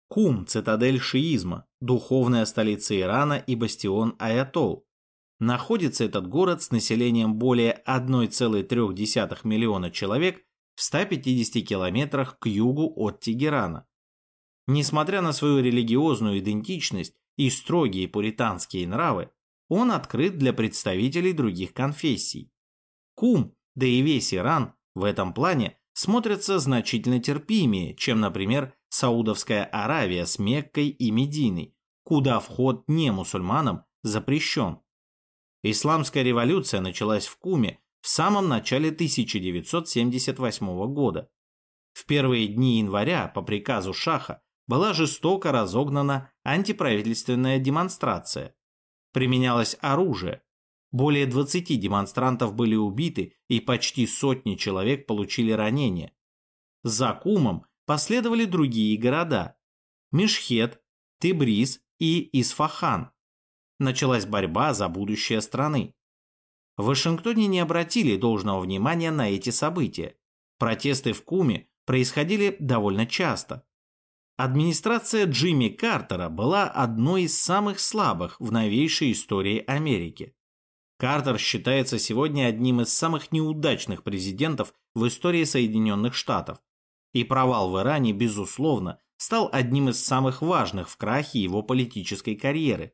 Кум – цитадель шиизма, духовная столица Ирана и бастион Аятол. Находится этот город с населением более 1,3 миллиона человек в 150 километрах к югу от Тегерана. Несмотря на свою религиозную идентичность и строгие пуританские нравы, он открыт для представителей других конфессий. Кум, да и весь Иран в этом плане смотрятся значительно терпимее, чем, например, Саудовская Аравия с Меккой и Мединой, куда вход не мусульманам запрещен. Исламская революция началась в Куме в самом начале 1978 года. В первые дни января по приказу Шаха была жестоко разогнана антиправительственная демонстрация, применялось оружие. Более 20 демонстрантов были убиты и почти сотни человек получили ранения. За Кумом последовали другие города – Мешхет, Тебриз и Исфахан. Началась борьба за будущее страны. В Вашингтоне не обратили должного внимания на эти события. Протесты в Куме происходили довольно часто. Администрация Джимми Картера была одной из самых слабых в новейшей истории Америки. Картер считается сегодня одним из самых неудачных президентов в истории Соединенных Штатов. И провал в Иране, безусловно, стал одним из самых важных в крахе его политической карьеры.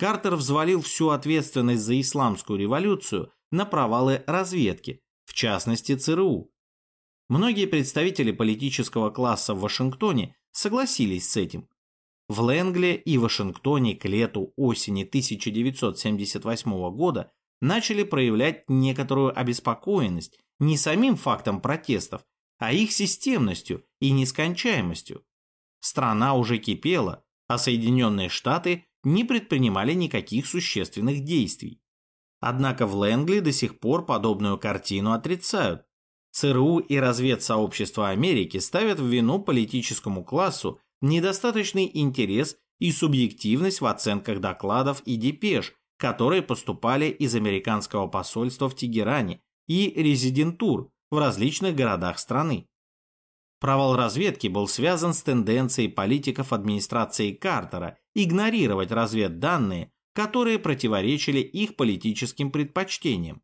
Картер взвалил всю ответственность за исламскую революцию на провалы разведки, в частности ЦРУ. Многие представители политического класса в Вашингтоне согласились с этим. В Лэнгле и Вашингтоне к лету-осени 1978 года начали проявлять некоторую обеспокоенность не самим фактом протестов, а их системностью и нескончаемостью. Страна уже кипела, а Соединенные Штаты не предпринимали никаких существенных действий. Однако в Лэнгли до сих пор подобную картину отрицают, ЦРУ и разведсообщество Америки ставят в вину политическому классу недостаточный интерес и субъективность в оценках докладов и депеш, которые поступали из американского посольства в Тегеране и резидентур в различных городах страны. Провал разведки был связан с тенденцией политиков администрации Картера игнорировать разведданные, которые противоречили их политическим предпочтениям.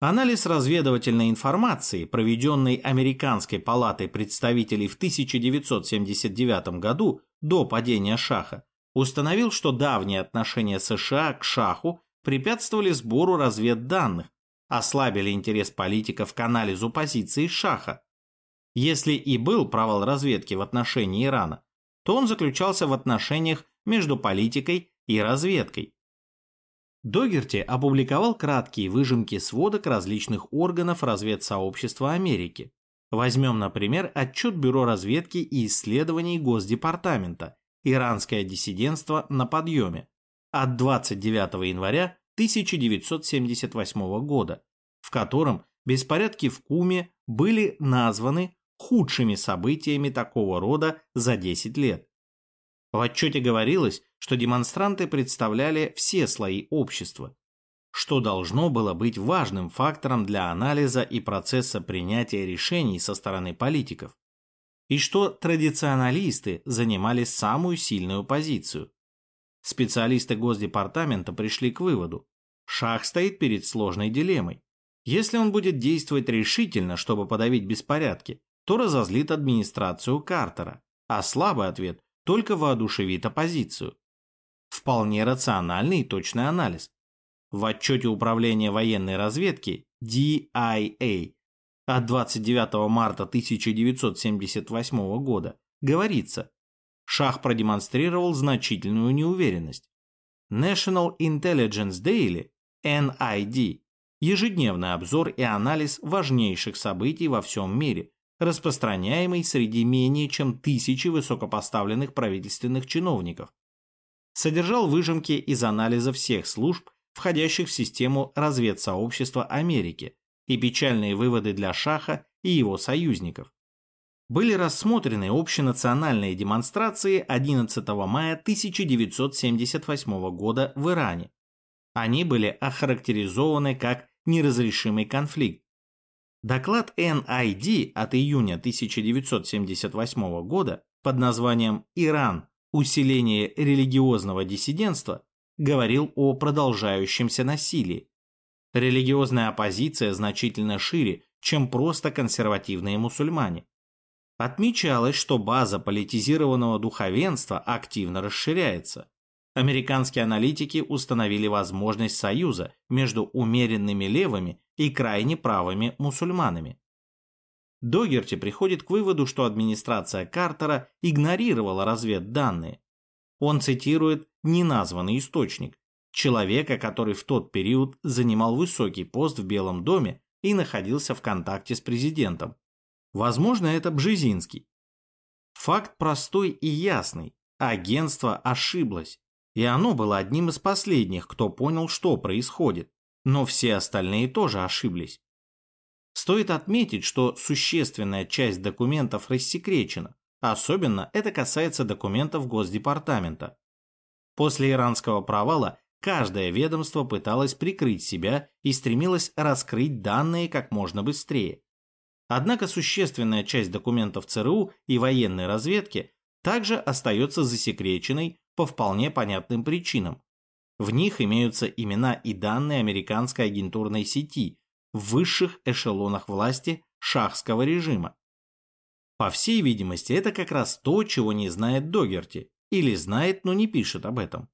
Анализ разведывательной информации, проведенный Американской палатой представителей в 1979 году до падения Шаха, установил, что давние отношения США к Шаху препятствовали сбору разведданных, ослабили интерес политиков к анализу позиции Шаха. Если и был провал разведки в отношении Ирана, то он заключался в отношениях между политикой и разведкой. Догерти опубликовал краткие выжимки сводок различных органов разведсообщества Америки, Возьмем, например, отчет Бюро разведки и исследований Госдепартамента «Иранское диссидентство на подъеме» от 29 января 1978 года, в котором беспорядки в Куме были названы худшими событиями такого рода за 10 лет. В отчете говорилось, что демонстранты представляли все слои общества, что должно было быть важным фактором для анализа и процесса принятия решений со стороны политиков, и что традиционалисты занимали самую сильную позицию. Специалисты Госдепартамента пришли к выводу, Шах стоит перед сложной дилеммой. Если он будет действовать решительно, чтобы подавить беспорядки, то разозлит администрацию Картера, а слабый ответ только воодушевит оппозицию. Вполне рациональный и точный анализ. В отчете Управления военной разведки DIA от 29 марта 1978 года говорится, Шах продемонстрировал значительную неуверенность. National Intelligence Daily, NID, ежедневный обзор и анализ важнейших событий во всем мире, распространяемый среди менее чем тысячи высокопоставленных правительственных чиновников, содержал выжимки из анализа всех служб, входящих в систему разведсообщества Америки, и печальные выводы для Шаха и его союзников. Были рассмотрены общенациональные демонстрации 11 мая 1978 года в Иране. Они были охарактеризованы как неразрешимый конфликт, Доклад NID от июня 1978 года под названием «Иран. Усиление религиозного диссидентства» говорил о продолжающемся насилии. Религиозная оппозиция значительно шире, чем просто консервативные мусульмане. Отмечалось, что база политизированного духовенства активно расширяется. Американские аналитики установили возможность союза между умеренными левыми и крайне правыми мусульманами. Догерти приходит к выводу, что администрация Картера игнорировала разведданные. Он цитирует неназванный источник, человека, который в тот период занимал высокий пост в Белом доме и находился в контакте с президентом. Возможно, это Бжезинский. Факт простой и ясный. Агентство ошиблось и оно было одним из последних, кто понял, что происходит, но все остальные тоже ошиблись. Стоит отметить, что существенная часть документов рассекречена, особенно это касается документов Госдепартамента. После иранского провала каждое ведомство пыталось прикрыть себя и стремилось раскрыть данные как можно быстрее. Однако существенная часть документов ЦРУ и военной разведки также остается засекреченной по вполне понятным причинам. В них имеются имена и данные американской агентурной сети в высших эшелонах власти шахского режима. По всей видимости, это как раз то, чего не знает Догерти, или знает, но не пишет об этом.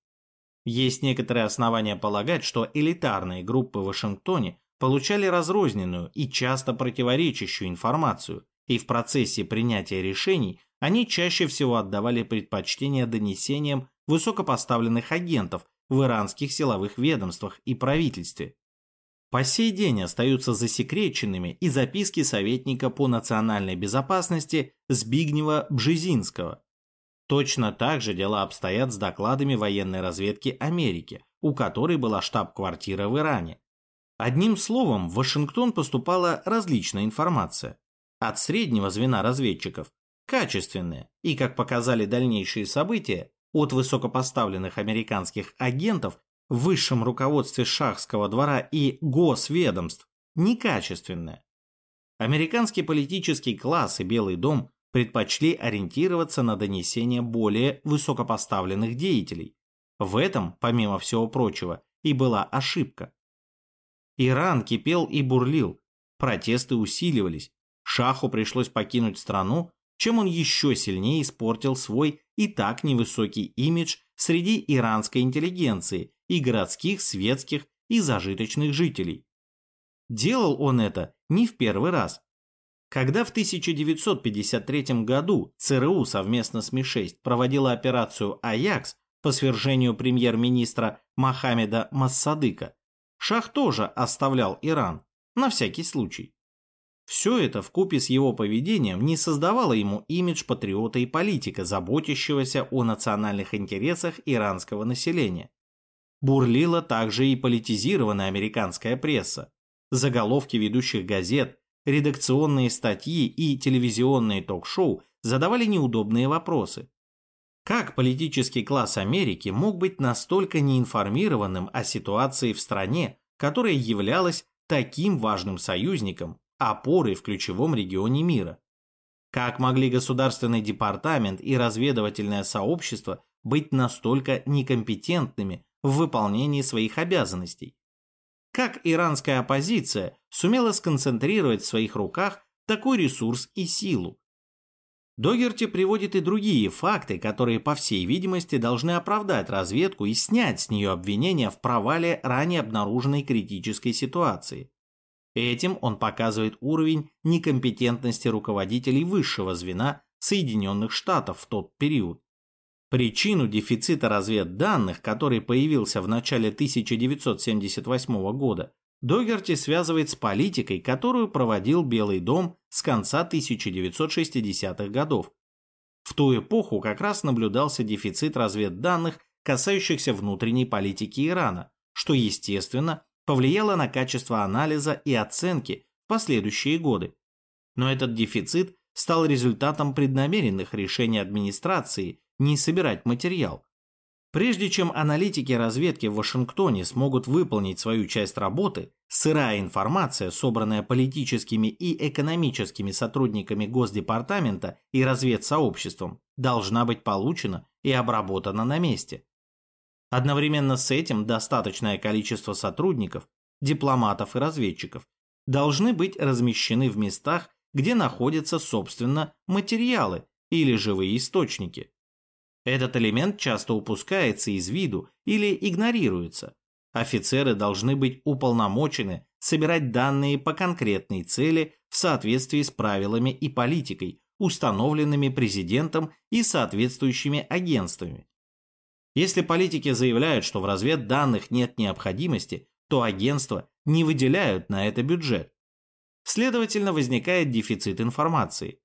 Есть некоторые основания полагать, что элитарные группы в Вашингтоне получали разрозненную и часто противоречащую информацию, и в процессе принятия решений они чаще всего отдавали предпочтение донесениям высокопоставленных агентов в иранских силовых ведомствах и правительстве. По сей день остаются засекреченными и записки советника по национальной безопасности Збигнева Бжезинского. Точно так же дела обстоят с докладами военной разведки Америки, у которой была штаб-квартира в Иране. Одним словом, в Вашингтон поступала различная информация. От среднего звена разведчиков, качественная, и, как показали дальнейшие события, от высокопоставленных американских агентов в высшем руководстве шахского двора и госведомств некачественное. Американский политический класс и Белый дом предпочли ориентироваться на донесения более высокопоставленных деятелей. В этом, помимо всего прочего, и была ошибка. Иран кипел и бурлил, протесты усиливались, Шаху пришлось покинуть страну, чем он еще сильнее испортил свой и так невысокий имидж среди иранской интеллигенции и городских, светских и зажиточных жителей. Делал он это не в первый раз. Когда в 1953 году ЦРУ совместно с Ми-6 проводила операцию «Аякс» по свержению премьер-министра Мохаммеда Массадыка, Шах тоже оставлял Иран, на всякий случай. Все это вкупе с его поведением не создавало ему имидж патриота и политика, заботящегося о национальных интересах иранского населения. Бурлила также и политизированная американская пресса. Заголовки ведущих газет, редакционные статьи и телевизионные ток-шоу задавали неудобные вопросы. Как политический класс Америки мог быть настолько неинформированным о ситуации в стране, которая являлась таким важным союзником, опорой в ключевом регионе мира? Как могли Государственный департамент и разведывательное сообщество быть настолько некомпетентными в выполнении своих обязанностей? Как иранская оппозиция сумела сконцентрировать в своих руках такой ресурс и силу? Догерти приводит и другие факты, которые, по всей видимости, должны оправдать разведку и снять с нее обвинения в провале ранее обнаруженной критической ситуации. Этим он показывает уровень некомпетентности руководителей высшего звена Соединенных Штатов в тот период. Причину дефицита разведданных, который появился в начале 1978 года, Догерти связывает с политикой, которую проводил Белый дом с конца 1960-х годов. В ту эпоху как раз наблюдался дефицит разведданных, касающихся внутренней политики Ирана, что, естественно, повлияло на качество анализа и оценки в последующие годы. Но этот дефицит стал результатом преднамеренных решений администрации не собирать материал, Прежде чем аналитики разведки в Вашингтоне смогут выполнить свою часть работы, сырая информация, собранная политическими и экономическими сотрудниками Госдепартамента и разведсообществом, должна быть получена и обработана на месте. Одновременно с этим достаточное количество сотрудников, дипломатов и разведчиков должны быть размещены в местах, где находятся, собственно, материалы или живые источники. Этот элемент часто упускается из виду или игнорируется. Офицеры должны быть уполномочены собирать данные по конкретной цели в соответствии с правилами и политикой, установленными президентом и соответствующими агентствами. Если политики заявляют, что в разведданных нет необходимости, то агентства не выделяют на это бюджет. Следовательно, возникает дефицит информации.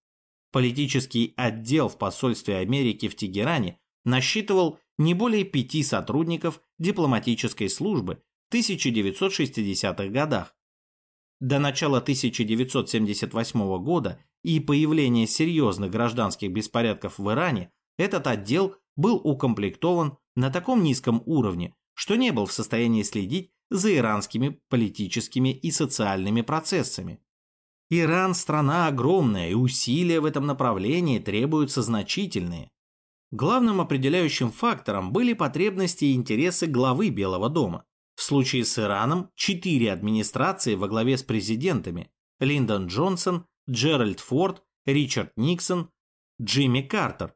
Политический отдел в посольстве Америки в Тегеране насчитывал не более пяти сотрудников дипломатической службы в 1960-х годах. До начала 1978 года и появления серьезных гражданских беспорядков в Иране этот отдел был укомплектован на таком низком уровне, что не был в состоянии следить за иранскими политическими и социальными процессами. Иран – страна огромная, и усилия в этом направлении требуются значительные. Главным определяющим фактором были потребности и интересы главы Белого дома. В случае с Ираном четыре администрации во главе с президентами – Линдон Джонсон, Джеральд Форд, Ричард Никсон, Джимми Картер.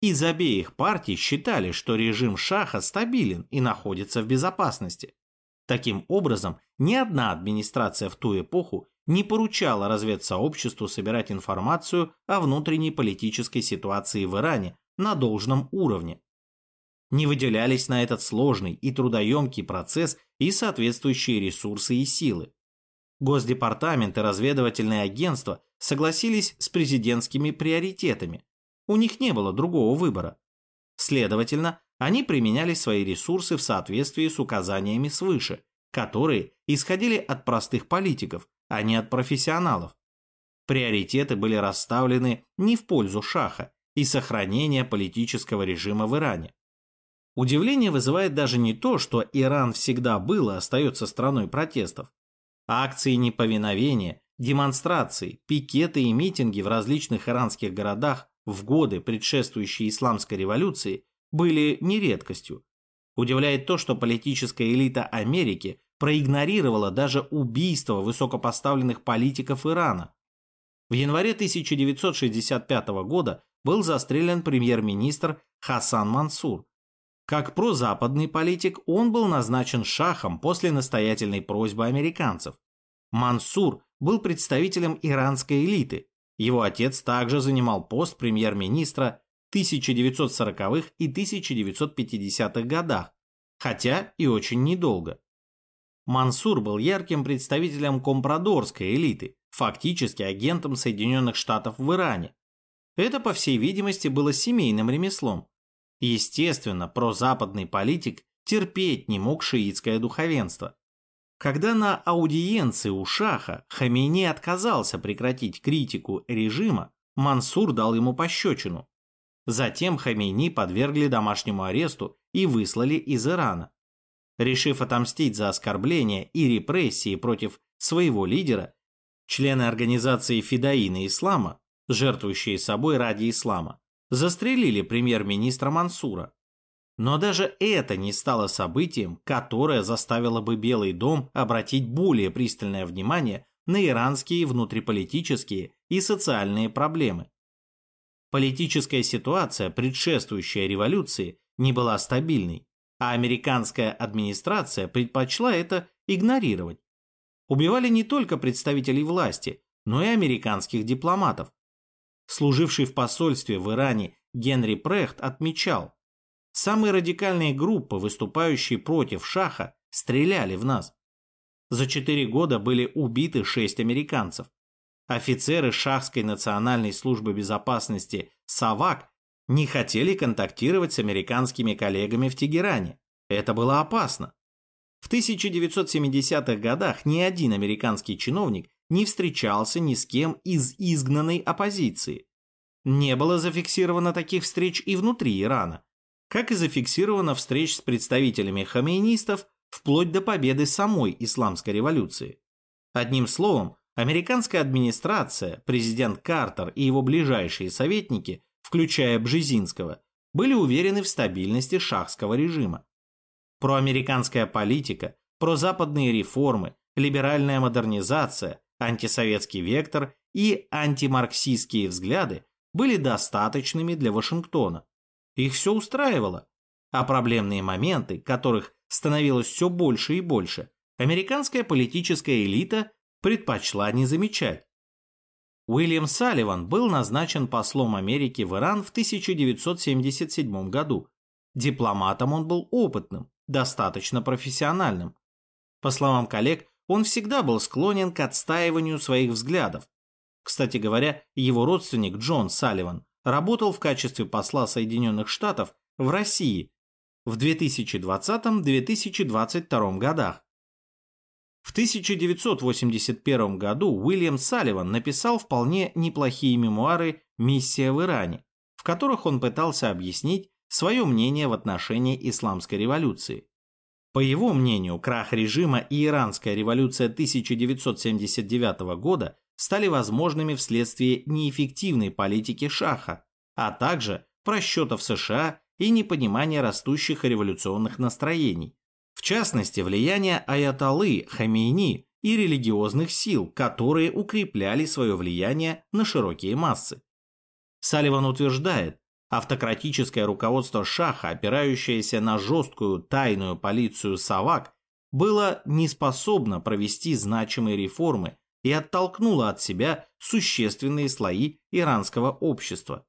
Из обеих партий считали, что режим Шаха стабилен и находится в безопасности. Таким образом, ни одна администрация в ту эпоху не поручала разведсообществу собирать информацию о внутренней политической ситуации в Иране на должном уровне. Не выделялись на этот сложный и трудоемкий процесс и соответствующие ресурсы и силы. Госдепартамент и разведывательные агентства согласились с президентскими приоритетами. У них не было другого выбора. Следовательно, они применяли свои ресурсы в соответствии с указаниями свыше, которые исходили от простых политиков, а не от профессионалов. Приоритеты были расставлены не в пользу шаха и сохранения политического режима в Иране. Удивление вызывает даже не то, что Иран всегда был и остается страной протестов. Акции неповиновения, демонстрации, пикеты и митинги в различных иранских городах в годы, предшествующие исламской революции, были не редкостью. Удивляет то, что политическая элита Америки проигнорировала даже убийство высокопоставленных политиков Ирана. В январе 1965 года был застрелен премьер-министр Хасан Мансур. Как прозападный политик он был назначен шахом после настоятельной просьбы американцев. Мансур был представителем иранской элиты. Его отец также занимал пост премьер-министра 1940-х и 1950-х годах, хотя и очень недолго. Мансур был ярким представителем компрадорской элиты, фактически агентом Соединенных Штатов в Иране. Это, по всей видимости, было семейным ремеслом. Естественно, прозападный политик терпеть не мог шиитское духовенство. Когда на аудиенции у Шаха Хамейни отказался прекратить критику режима, Мансур дал ему пощечину. Затем Хамейни подвергли домашнему аресту и выслали из Ирана. Решив отомстить за оскорбления и репрессии против своего лидера, члены организации Фидаина Ислама, жертвующие собой ради ислама, застрелили премьер-министра Мансура. Но даже это не стало событием, которое заставило бы Белый дом обратить более пристальное внимание на иранские внутриполитические и социальные проблемы. Политическая ситуация, предшествующая революции, не была стабильной, а американская администрация предпочла это игнорировать. Убивали не только представителей власти, но и американских дипломатов. Служивший в посольстве в Иране Генри Прехт отмечал, Самые радикальные группы, выступающие против Шаха, стреляли в нас. За четыре года были убиты шесть американцев. Офицеры Шахской национальной службы безопасности САВАК не хотели контактировать с американскими коллегами в Тегеране. Это было опасно. В 1970-х годах ни один американский чиновник не встречался ни с кем из изгнанной оппозиции. Не было зафиксировано таких встреч и внутри Ирана, как и зафиксировано встреч с представителями хамейнистов вплоть до победы самой исламской революции. Одним словом, американская администрация, президент Картер и его ближайшие советники, включая Бжезинского, были уверены в стабильности шахского режима. Проамериканская политика, прозападные реформы, либеральная модернизация, антисоветский вектор и антимарксистские взгляды были достаточными для Вашингтона, их все устраивало. А проблемные моменты, которых становилось все больше и больше, американская политическая элита предпочла не замечать. Уильям Салливан был назначен послом Америки в Иран в 1977 году. Дипломатом он был опытным, достаточно профессиональным. По словам коллег, он всегда был склонен к отстаиванию своих взглядов. Кстати говоря, его родственник Джон Салливан работал в качестве посла Соединенных Штатов в России в 2020-2022 годах. В 1981 году Уильям Салливан написал вполне неплохие мемуары «Миссия в Иране», в которых он пытался объяснить свое мнение в отношении исламской революции. По его мнению, крах режима и иранская революция 1979 года стали возможными вследствие неэффективной политики Шаха, а также просчетов США и непонимания растущих революционных настроений. В частности, влияние аятоллы Хамейни и религиозных сил, которые укрепляли свое влияние на широкие массы. Салливан утверждает, автократическое руководство Шаха, опирающееся на жесткую тайную полицию Савак, было неспособно провести значимые реформы и оттолкнула от себя существенные слои иранского общества.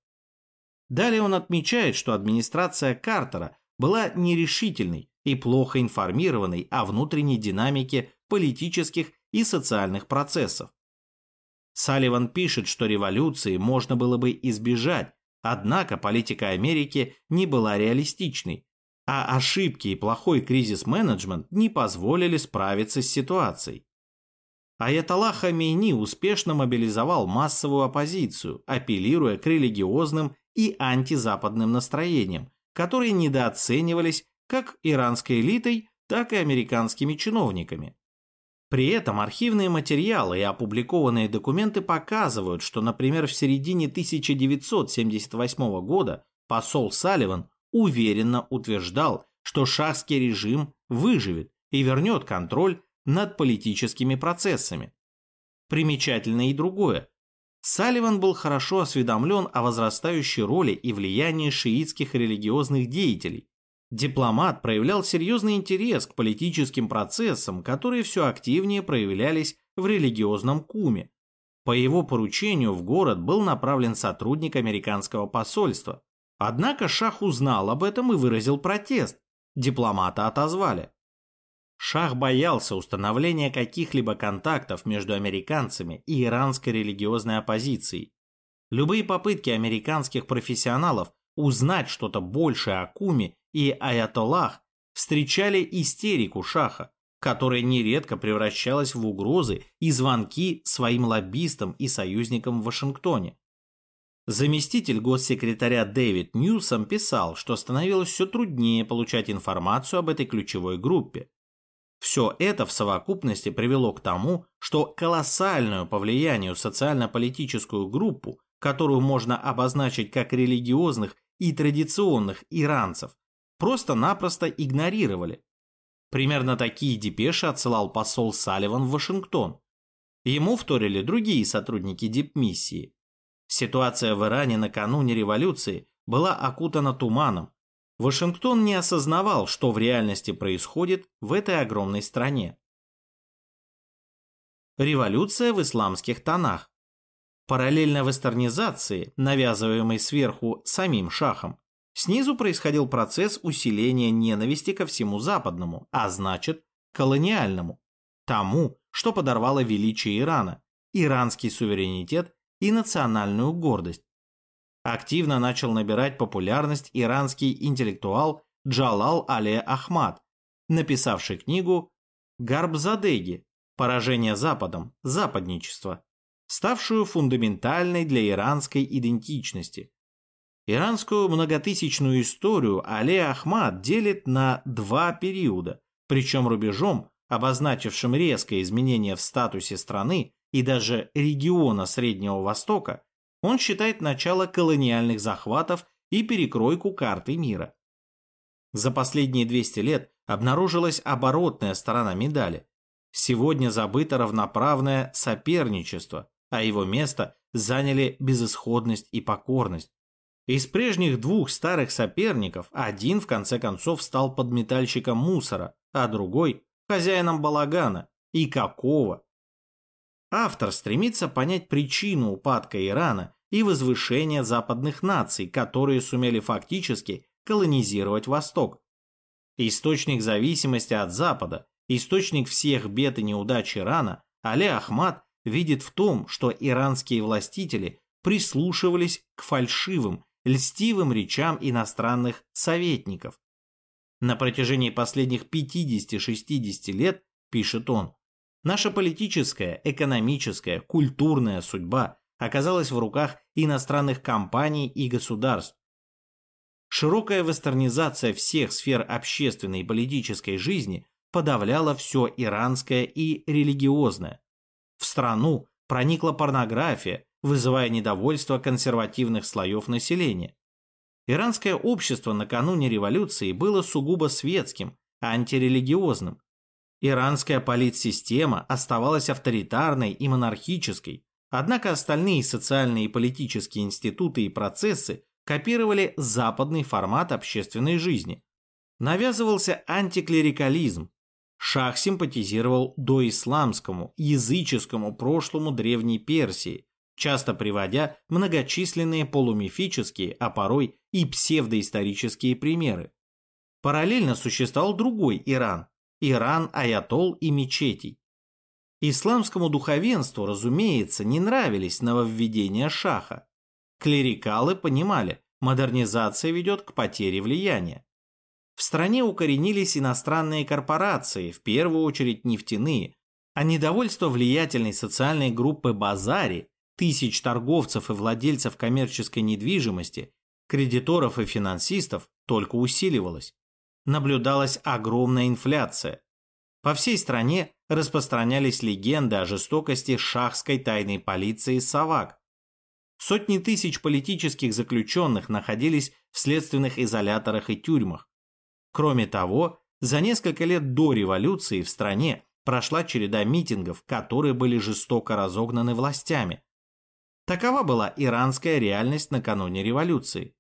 Далее он отмечает, что администрация Картера была нерешительной и плохо информированной о внутренней динамике политических и социальных процессов. Салливан пишет, что революции можно было бы избежать, однако политика Америки не была реалистичной, а ошибки и плохой кризис-менеджмент не позволили справиться с ситуацией. Аятолла Хамейни успешно мобилизовал массовую оппозицию, апеллируя к религиозным и антизападным настроениям, которые недооценивались как иранской элитой, так и американскими чиновниками. При этом архивные материалы и опубликованные документы показывают, что, например, в середине 1978 года посол Салливан уверенно утверждал, что шахский режим выживет и вернет контроль над политическими процессами. Примечательно и другое. Салливан был хорошо осведомлен о возрастающей роли и влиянии шиитских религиозных деятелей. Дипломат проявлял серьезный интерес к политическим процессам, которые все активнее проявлялись в религиозном куме. По его поручению в город был направлен сотрудник американского посольства. Однако Шах узнал об этом и выразил протест. Дипломата отозвали. Шах боялся установления каких-либо контактов между американцами и иранской религиозной оппозицией. Любые попытки американских профессионалов узнать что-то большее о Куме и Аятоллах встречали истерику Шаха, которая нередко превращалась в угрозы и звонки своим лоббистам и союзникам в Вашингтоне. Заместитель госсекретаря Дэвид Ньюсом писал, что становилось все труднее получать информацию об этой ключевой группе. Все это в совокупности привело к тому, что колоссальную по влиянию социально-политическую группу, которую можно обозначить как религиозных и традиционных иранцев, просто-напросто игнорировали. Примерно такие депеши отсылал посол Салливан в Вашингтон. Ему вторили другие сотрудники дипмиссии. Ситуация в Иране накануне революции была окутана туманом, Вашингтон не осознавал, что в реальности происходит в этой огромной стране. Революция в исламских тонах. Параллельно вестернизации, навязываемой сверху самим шахом, снизу происходил процесс усиления ненависти ко всему западному, а значит, колониальному, тому, что подорвало величие Ирана, иранский суверенитет и национальную гордость, активно начал набирать популярность иранский интеллектуал Джалал Але Ахмад, написавший книгу «Гарбзадеги. Поражение Западом. Западничество», ставшую фундаментальной для иранской идентичности. Иранскую многотысячную историю Але Ахмад делит на два периода, причем рубежом, обозначившим резкое изменение в статусе страны и даже региона Среднего Востока, он считает начало колониальных захватов и перекройку карты мира. За последние 200 лет обнаружилась оборотная сторона медали. Сегодня забыто равноправное соперничество, а его место заняли безысходность и покорность. Из прежних двух старых соперников один в конце концов стал подметальщиком мусора, а другой – хозяином балагана. И какого? Автор стремится понять причину упадка Ирана и возвышения западных наций, которые сумели фактически колонизировать Восток. Источник зависимости от Запада, источник всех бед и неудач Ирана, Али Ахмад видит в том, что иранские властители прислушивались к фальшивым, льстивым речам иностранных советников. На протяжении последних 50-60 лет, пишет он, Наша политическая, экономическая, культурная судьба оказалась в руках иностранных компаний и государств. Широкая вестернизация всех сфер общественной и политической жизни подавляла все иранское и религиозное. В страну проникла порнография, вызывая недовольство консервативных слоев населения. Иранское общество накануне революции было сугубо светским, антирелигиозным, Иранская политсистема оставалась авторитарной и монархической, однако остальные социальные и политические институты и процессы копировали западный формат общественной жизни. Навязывался антиклерикализм. Шах симпатизировал доисламскому, языческому прошлому Древней Персии, часто приводя многочисленные полумифические, а порой и псевдоисторические примеры. Параллельно существовал другой Иран, Иран, аятол и мечетей. Исламскому духовенству, разумеется, не нравились нововведения шаха. Клерикалы понимали, модернизация ведет к потере влияния. В стране укоренились иностранные корпорации, в первую очередь нефтяные, а недовольство влиятельной социальной группы Базари, тысяч торговцев и владельцев коммерческой недвижимости, кредиторов и финансистов только усиливалось наблюдалась огромная инфляция. По всей стране распространялись легенды о жестокости шахской тайной полиции «Савак». Сотни тысяч политических заключенных находились в следственных изоляторах и тюрьмах. Кроме того, за несколько лет до революции в стране прошла череда митингов, которые были жестоко разогнаны властями. Такова была иранская реальность накануне революции.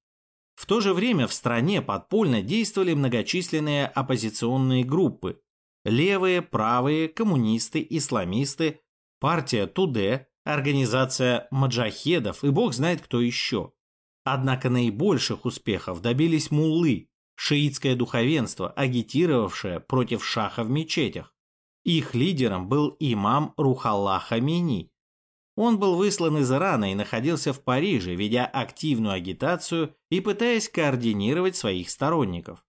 В то же время в стране подпольно действовали многочисленные оппозиционные группы. Левые, правые, коммунисты, исламисты, партия Туде, организация маджахедов и бог знает кто еще. Однако наибольших успехов добились муллы, шиитское духовенство, агитировавшее против шаха в мечетях. Их лидером был имам Рухаллах Хамини. Он был выслан из Ирана и находился в Париже, ведя активную агитацию и пытаясь координировать своих сторонников.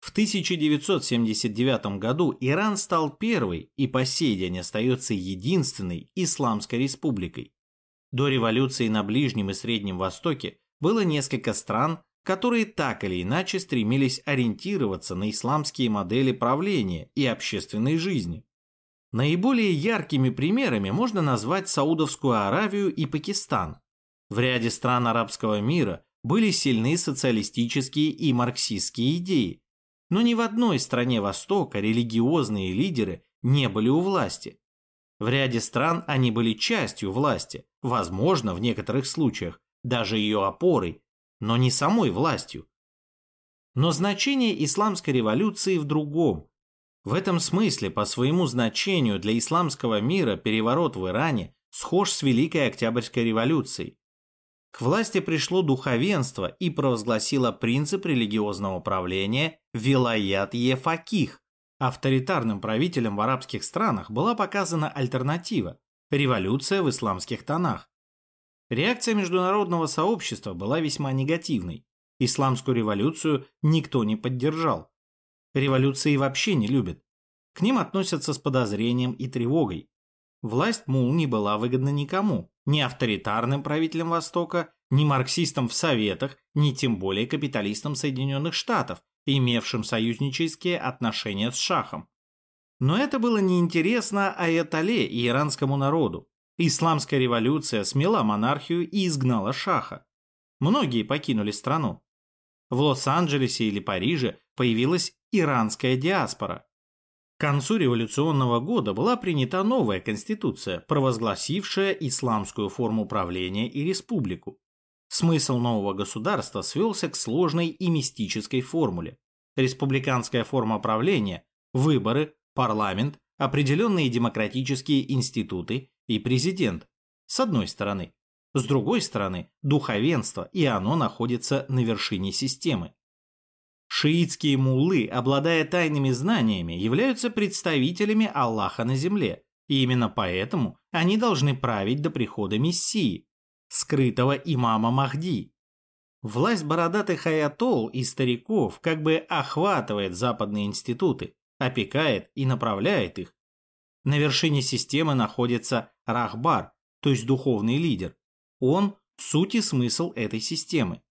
В 1979 году Иран стал первой и по сей день остается единственной исламской республикой. До революции на Ближнем и Среднем Востоке было несколько стран, которые так или иначе стремились ориентироваться на исламские модели правления и общественной жизни. Наиболее яркими примерами можно назвать Саудовскую Аравию и Пакистан. В ряде стран арабского мира были сильны социалистические и марксистские идеи, но ни в одной стране Востока религиозные лидеры не были у власти. В ряде стран они были частью власти, возможно, в некоторых случаях, даже ее опорой, но не самой властью. Но значение исламской революции в другом. В этом смысле по своему значению для исламского мира переворот в Иране схож с Великой Октябрьской революцией. К власти пришло духовенство и провозгласило принцип религиозного правления «Вилаят Ефаких». Авторитарным правителям в арабских странах была показана альтернатива – революция в исламских тонах. Реакция международного сообщества была весьма негативной. Исламскую революцию никто не поддержал. Революции вообще не любят. К ним относятся с подозрением и тревогой. Власть Мул не была выгодна никому, ни авторитарным правителям Востока, ни марксистам в Советах, ни тем более капиталистам Соединенных Штатов, имевшим союзнические отношения с Шахом. Но это было неинтересно Аятоле и иранскому народу. Исламская революция смела монархию и изгнала Шаха. Многие покинули страну. В Лос-Анджелесе или Париже появилась иранская диаспора, к концу революционного года была принята новая конституция, провозгласившая исламскую форму правления и республику. Смысл нового государства свелся к сложной и мистической формуле. Республиканская форма правления, выборы, парламент, определенные демократические институты и президент. С одной стороны. С другой стороны, духовенство, и оно находится на вершине системы. Шиитские муллы, обладая тайными знаниями, являются представителями Аллаха на земле, и именно поэтому они должны править до прихода Мессии, скрытого имама Махди. Власть бородатых аятол и стариков как бы охватывает западные институты, опекает и направляет их. На вершине системы находится Рахбар, то есть духовный лидер. Он – суть и смысл этой системы.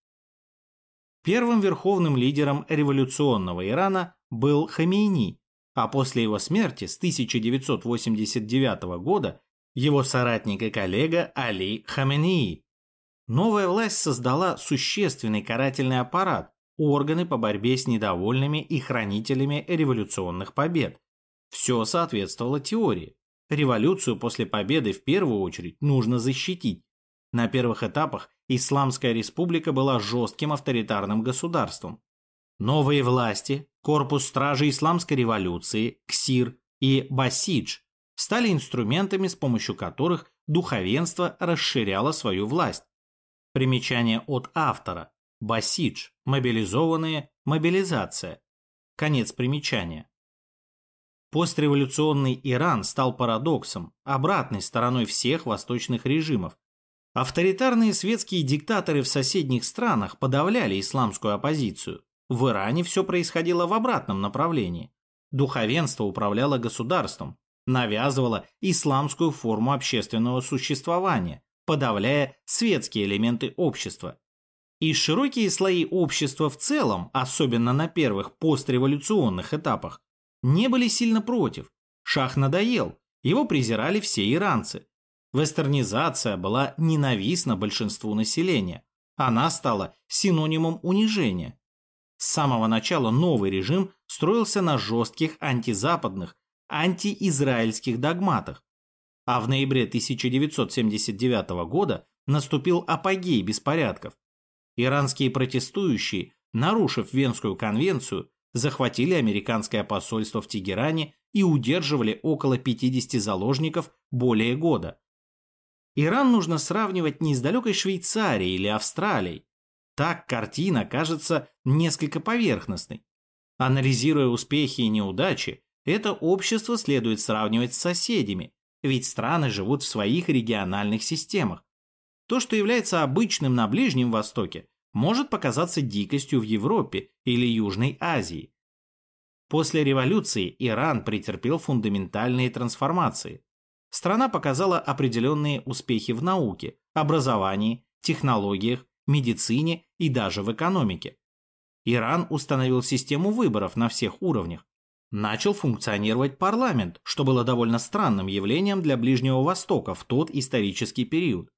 Первым верховным лидером революционного Ирана был Хамейни, а после его смерти с 1989 года его соратник и коллега Али Хамении. Новая власть создала существенный карательный аппарат, органы по борьбе с недовольными и хранителями революционных побед. Все соответствовало теории. Революцию после победы в первую очередь нужно защитить. На первых этапах Исламская республика была жестким авторитарным государством. Новые власти, корпус стражи исламской революции, КСИР и Басидж стали инструментами, с помощью которых духовенство расширяло свою власть. Примечание от автора. Басидж. Мобилизованные. Мобилизация. Конец примечания. Постреволюционный Иран стал парадоксом, обратной стороной всех восточных режимов, Авторитарные светские диктаторы в соседних странах подавляли исламскую оппозицию. В Иране все происходило в обратном направлении. Духовенство управляло государством, навязывало исламскую форму общественного существования, подавляя светские элементы общества. И широкие слои общества в целом, особенно на первых постреволюционных этапах, не были сильно против. Шах надоел, его презирали все иранцы. Вестернизация была ненавистна большинству населения. Она стала синонимом унижения. С самого начала новый режим строился на жестких антизападных, антиизраильских догматах. А в ноябре 1979 года наступил апогей беспорядков. Иранские протестующие, нарушив Венскую конвенцию, захватили американское посольство в Тегеране и удерживали около 50 заложников более года. Иран нужно сравнивать не с далекой Швейцарией или Австралией. Так картина кажется несколько поверхностной. Анализируя успехи и неудачи, это общество следует сравнивать с соседями, ведь страны живут в своих региональных системах. То, что является обычным на Ближнем Востоке, может показаться дикостью в Европе или Южной Азии. После революции Иран претерпел фундаментальные трансформации. Страна показала определенные успехи в науке, образовании, технологиях, медицине и даже в экономике. Иран установил систему выборов на всех уровнях. Начал функционировать парламент, что было довольно странным явлением для Ближнего Востока в тот исторический период.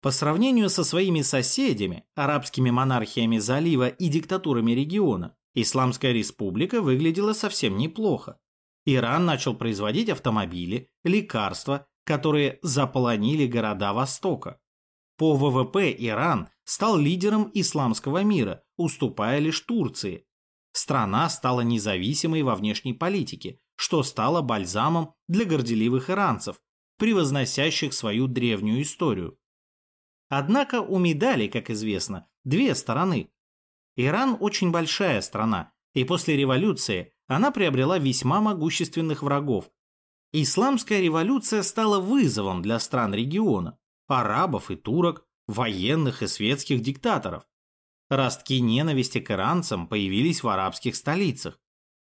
По сравнению со своими соседями, арабскими монархиями залива и диктатурами региона, Исламская республика выглядела совсем неплохо. Иран начал производить автомобили, лекарства, которые заполонили города Востока. По ВВП Иран стал лидером исламского мира, уступая лишь Турции. Страна стала независимой во внешней политике, что стало бальзамом для горделивых иранцев, превозносящих свою древнюю историю. Однако у медали, как известно, две стороны. Иран очень большая страна, и после революции она приобрела весьма могущественных врагов. Исламская революция стала вызовом для стран региона, арабов и турок, военных и светских диктаторов. Ростки ненависти к иранцам появились в арабских столицах.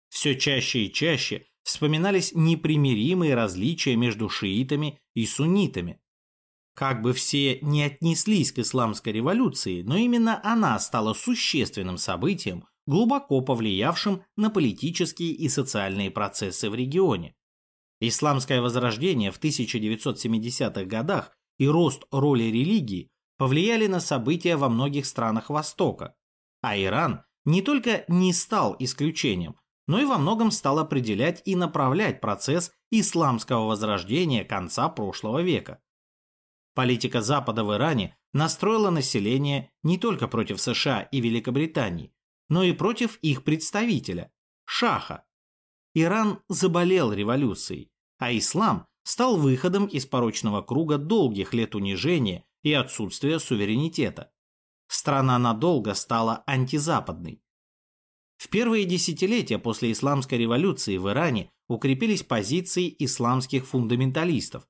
Все чаще и чаще вспоминались непримиримые различия между шиитами и суннитами. Как бы все не отнеслись к исламской революции, но именно она стала существенным событием, глубоко повлиявшим на политические и социальные процессы в регионе. Исламское возрождение в 1970-х годах и рост роли религии повлияли на события во многих странах Востока, а Иран не только не стал исключением, но и во многом стал определять и направлять процесс исламского возрождения конца прошлого века. Политика Запада в Иране настроила население не только против США и Великобритании, но и против их представителя – Шаха. Иран заболел революцией, а ислам стал выходом из порочного круга долгих лет унижения и отсутствия суверенитета. Страна надолго стала антизападной. В первые десятилетия после исламской революции в Иране укрепились позиции исламских фундаменталистов,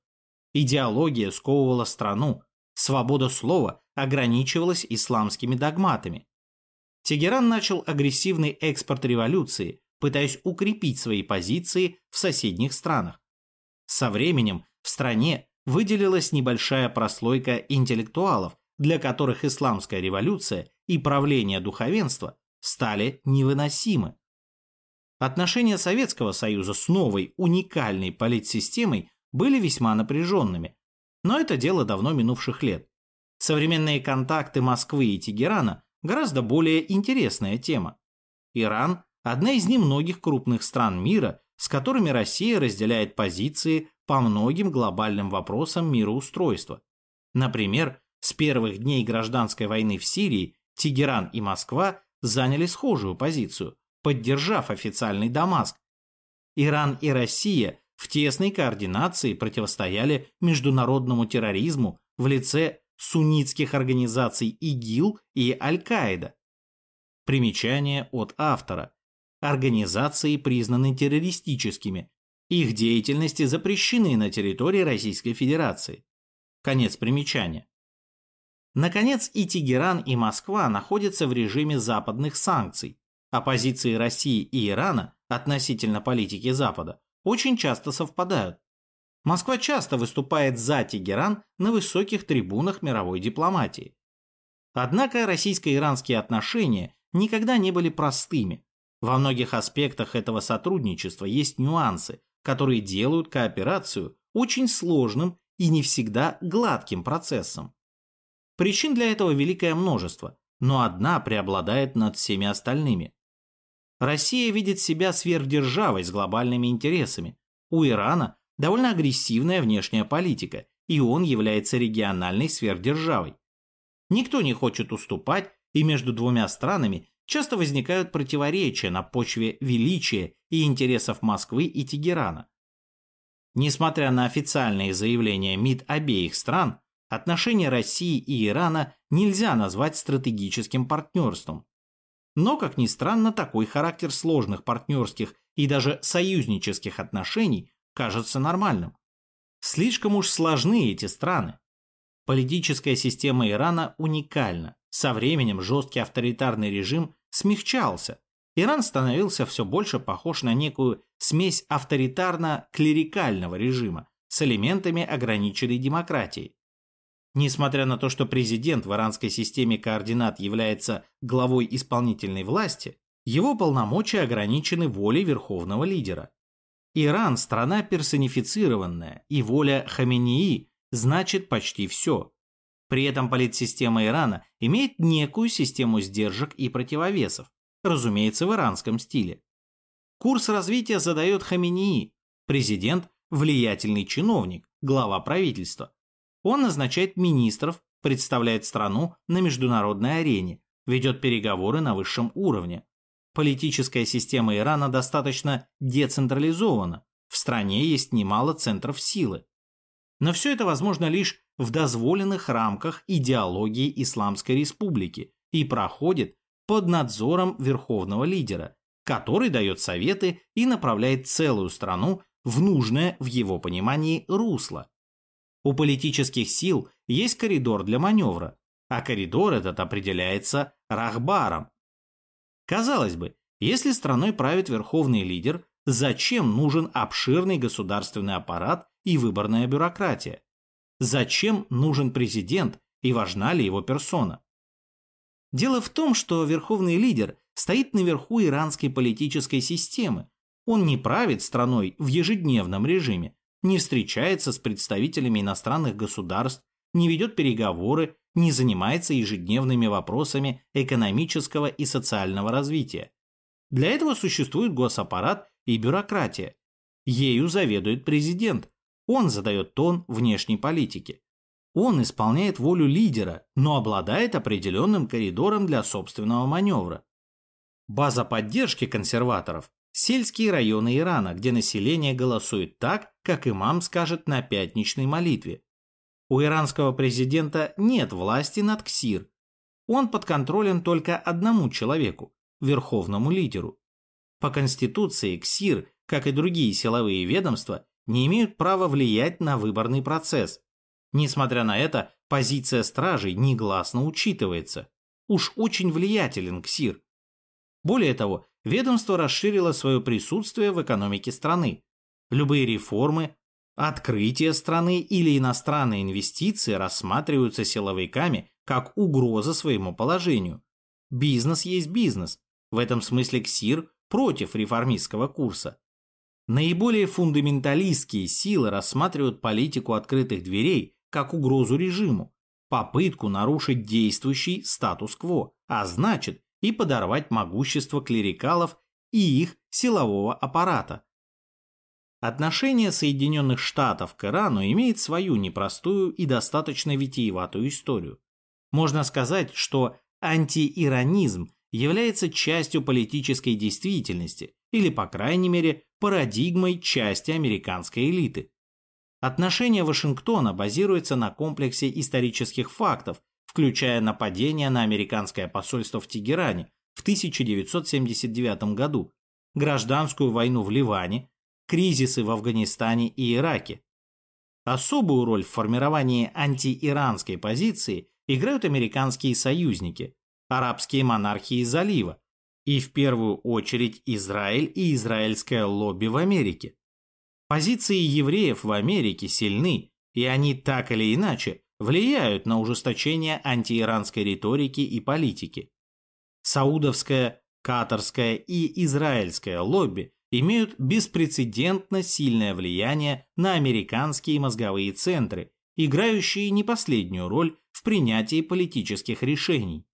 Идеология сковывала страну, свобода слова ограничивалась исламскими догматами. Тегеран начал агрессивный экспорт революции, пытаясь укрепить свои позиции в соседних странах. Со временем в стране выделилась небольшая прослойка интеллектуалов, для которых исламская революция и правление духовенства стали невыносимы. Отношения Советского Союза с новой уникальной политсистемой были весьма напряженными. Но это дело давно минувших лет. Современные контакты Москвы и Тегерана гораздо более интересная тема. Иран – одна из немногих крупных стран мира, с которыми Россия разделяет позиции по многим глобальным вопросам мироустройства. Например, с первых дней гражданской войны в Сирии Тегеран и Москва заняли схожую позицию, поддержав официальный Дамаск. Иран и Россия в тесной координации противостояли международному терроризму в лице суннитских организаций ИГИЛ и Аль-Каида. Примечание от автора. Организации признаны террористическими. Их деятельности запрещены на территории Российской Федерации. Конец примечания. Наконец, и Тегеран, и Москва находятся в режиме западных санкций, а позиции России и Ирана относительно политики Запада очень часто совпадают. Москва часто выступает за Тегеран на высоких трибунах мировой дипломатии. Однако российско-иранские отношения никогда не были простыми. Во многих аспектах этого сотрудничества есть нюансы, которые делают кооперацию очень сложным и не всегда гладким процессом. Причин для этого великое множество, но одна преобладает над всеми остальными. Россия видит себя сверхдержавой с глобальными интересами. У Ирана довольно агрессивная внешняя политика, и он является региональной сверхдержавой. Никто не хочет уступать, и между двумя странами часто возникают противоречия на почве величия и интересов Москвы и Тегерана. Несмотря на официальные заявления МИД обеих стран, отношения России и Ирана нельзя назвать стратегическим партнерством. Но, как ни странно, такой характер сложных партнерских и даже союзнических отношений кажется нормальным. Слишком уж сложны эти страны. Политическая система Ирана уникальна. Со временем жесткий авторитарный режим смягчался. Иран становился все больше похож на некую смесь авторитарно-клерикального режима с элементами ограниченной демократии. Несмотря на то, что президент в иранской системе координат является главой исполнительной власти, его полномочия ограничены волей верховного лидера. Иран – страна персонифицированная, и воля Хамении значит почти все. При этом политсистема Ирана имеет некую систему сдержек и противовесов, разумеется, в иранском стиле. Курс развития задает Хамении, президент – влиятельный чиновник, глава правительства. Он назначает министров, представляет страну на международной арене, ведет переговоры на высшем уровне, Политическая система Ирана достаточно децентрализована, в стране есть немало центров силы. Но все это возможно лишь в дозволенных рамках идеологии Исламской Республики и проходит под надзором верховного лидера, который дает советы и направляет целую страну в нужное в его понимании русло. У политических сил есть коридор для маневра, а коридор этот определяется рахбаром, Казалось бы, если страной правит верховный лидер, зачем нужен обширный государственный аппарат и выборная бюрократия? Зачем нужен президент и важна ли его персона? Дело в том, что верховный лидер стоит наверху иранской политической системы. Он не правит страной в ежедневном режиме, не встречается с представителями иностранных государств, не ведет переговоры не занимается ежедневными вопросами экономического и социального развития. Для этого существует госаппарат и бюрократия. Ею заведует президент. Он задает тон внешней политики. Он исполняет волю лидера, но обладает определенным коридором для собственного маневра. База поддержки консерваторов – сельские районы Ирана, где население голосует так, как имам скажет на пятничной молитве, у иранского президента нет власти над КСИР. Он подконтролен только одному человеку – верховному лидеру. По Конституции КСИР, как и другие силовые ведомства, не имеют права влиять на выборный процесс. Несмотря на это, позиция стражей негласно учитывается. Уж очень влиятелен КСИР. Более того, ведомство расширило свое присутствие в экономике страны. Любые реформы, Открытие страны или иностранные инвестиции рассматриваются силовиками как угроза своему положению. Бизнес есть бизнес. В этом смысле КСИР против реформистского курса. Наиболее фундаменталистские силы рассматривают политику открытых дверей как угрозу режиму, попытку нарушить действующий статус-кво, а значит и подорвать могущество клерикалов и их силового аппарата, Отношение Соединенных Штатов к Ирану имеет свою непростую и достаточно витиеватую историю. Можно сказать, что антииранизм является частью политической действительности или, по крайней мере, парадигмой части американской элиты. Отношение Вашингтона базируется на комплексе исторических фактов, включая нападение на американское посольство в Тегеране в 1979 году, гражданскую войну в Ливане кризисы в Афганистане и Ираке. Особую роль в формировании антииранской позиции играют американские союзники, арабские монархии залива, и в первую очередь Израиль и израильское лобби в Америке. Позиции евреев в Америке сильны, и они так или иначе влияют на ужесточение антииранской риторики и политики. Саудовское, катарское и израильское лобби имеют беспрецедентно сильное влияние на американские мозговые центры, играющие не последнюю роль в принятии политических решений.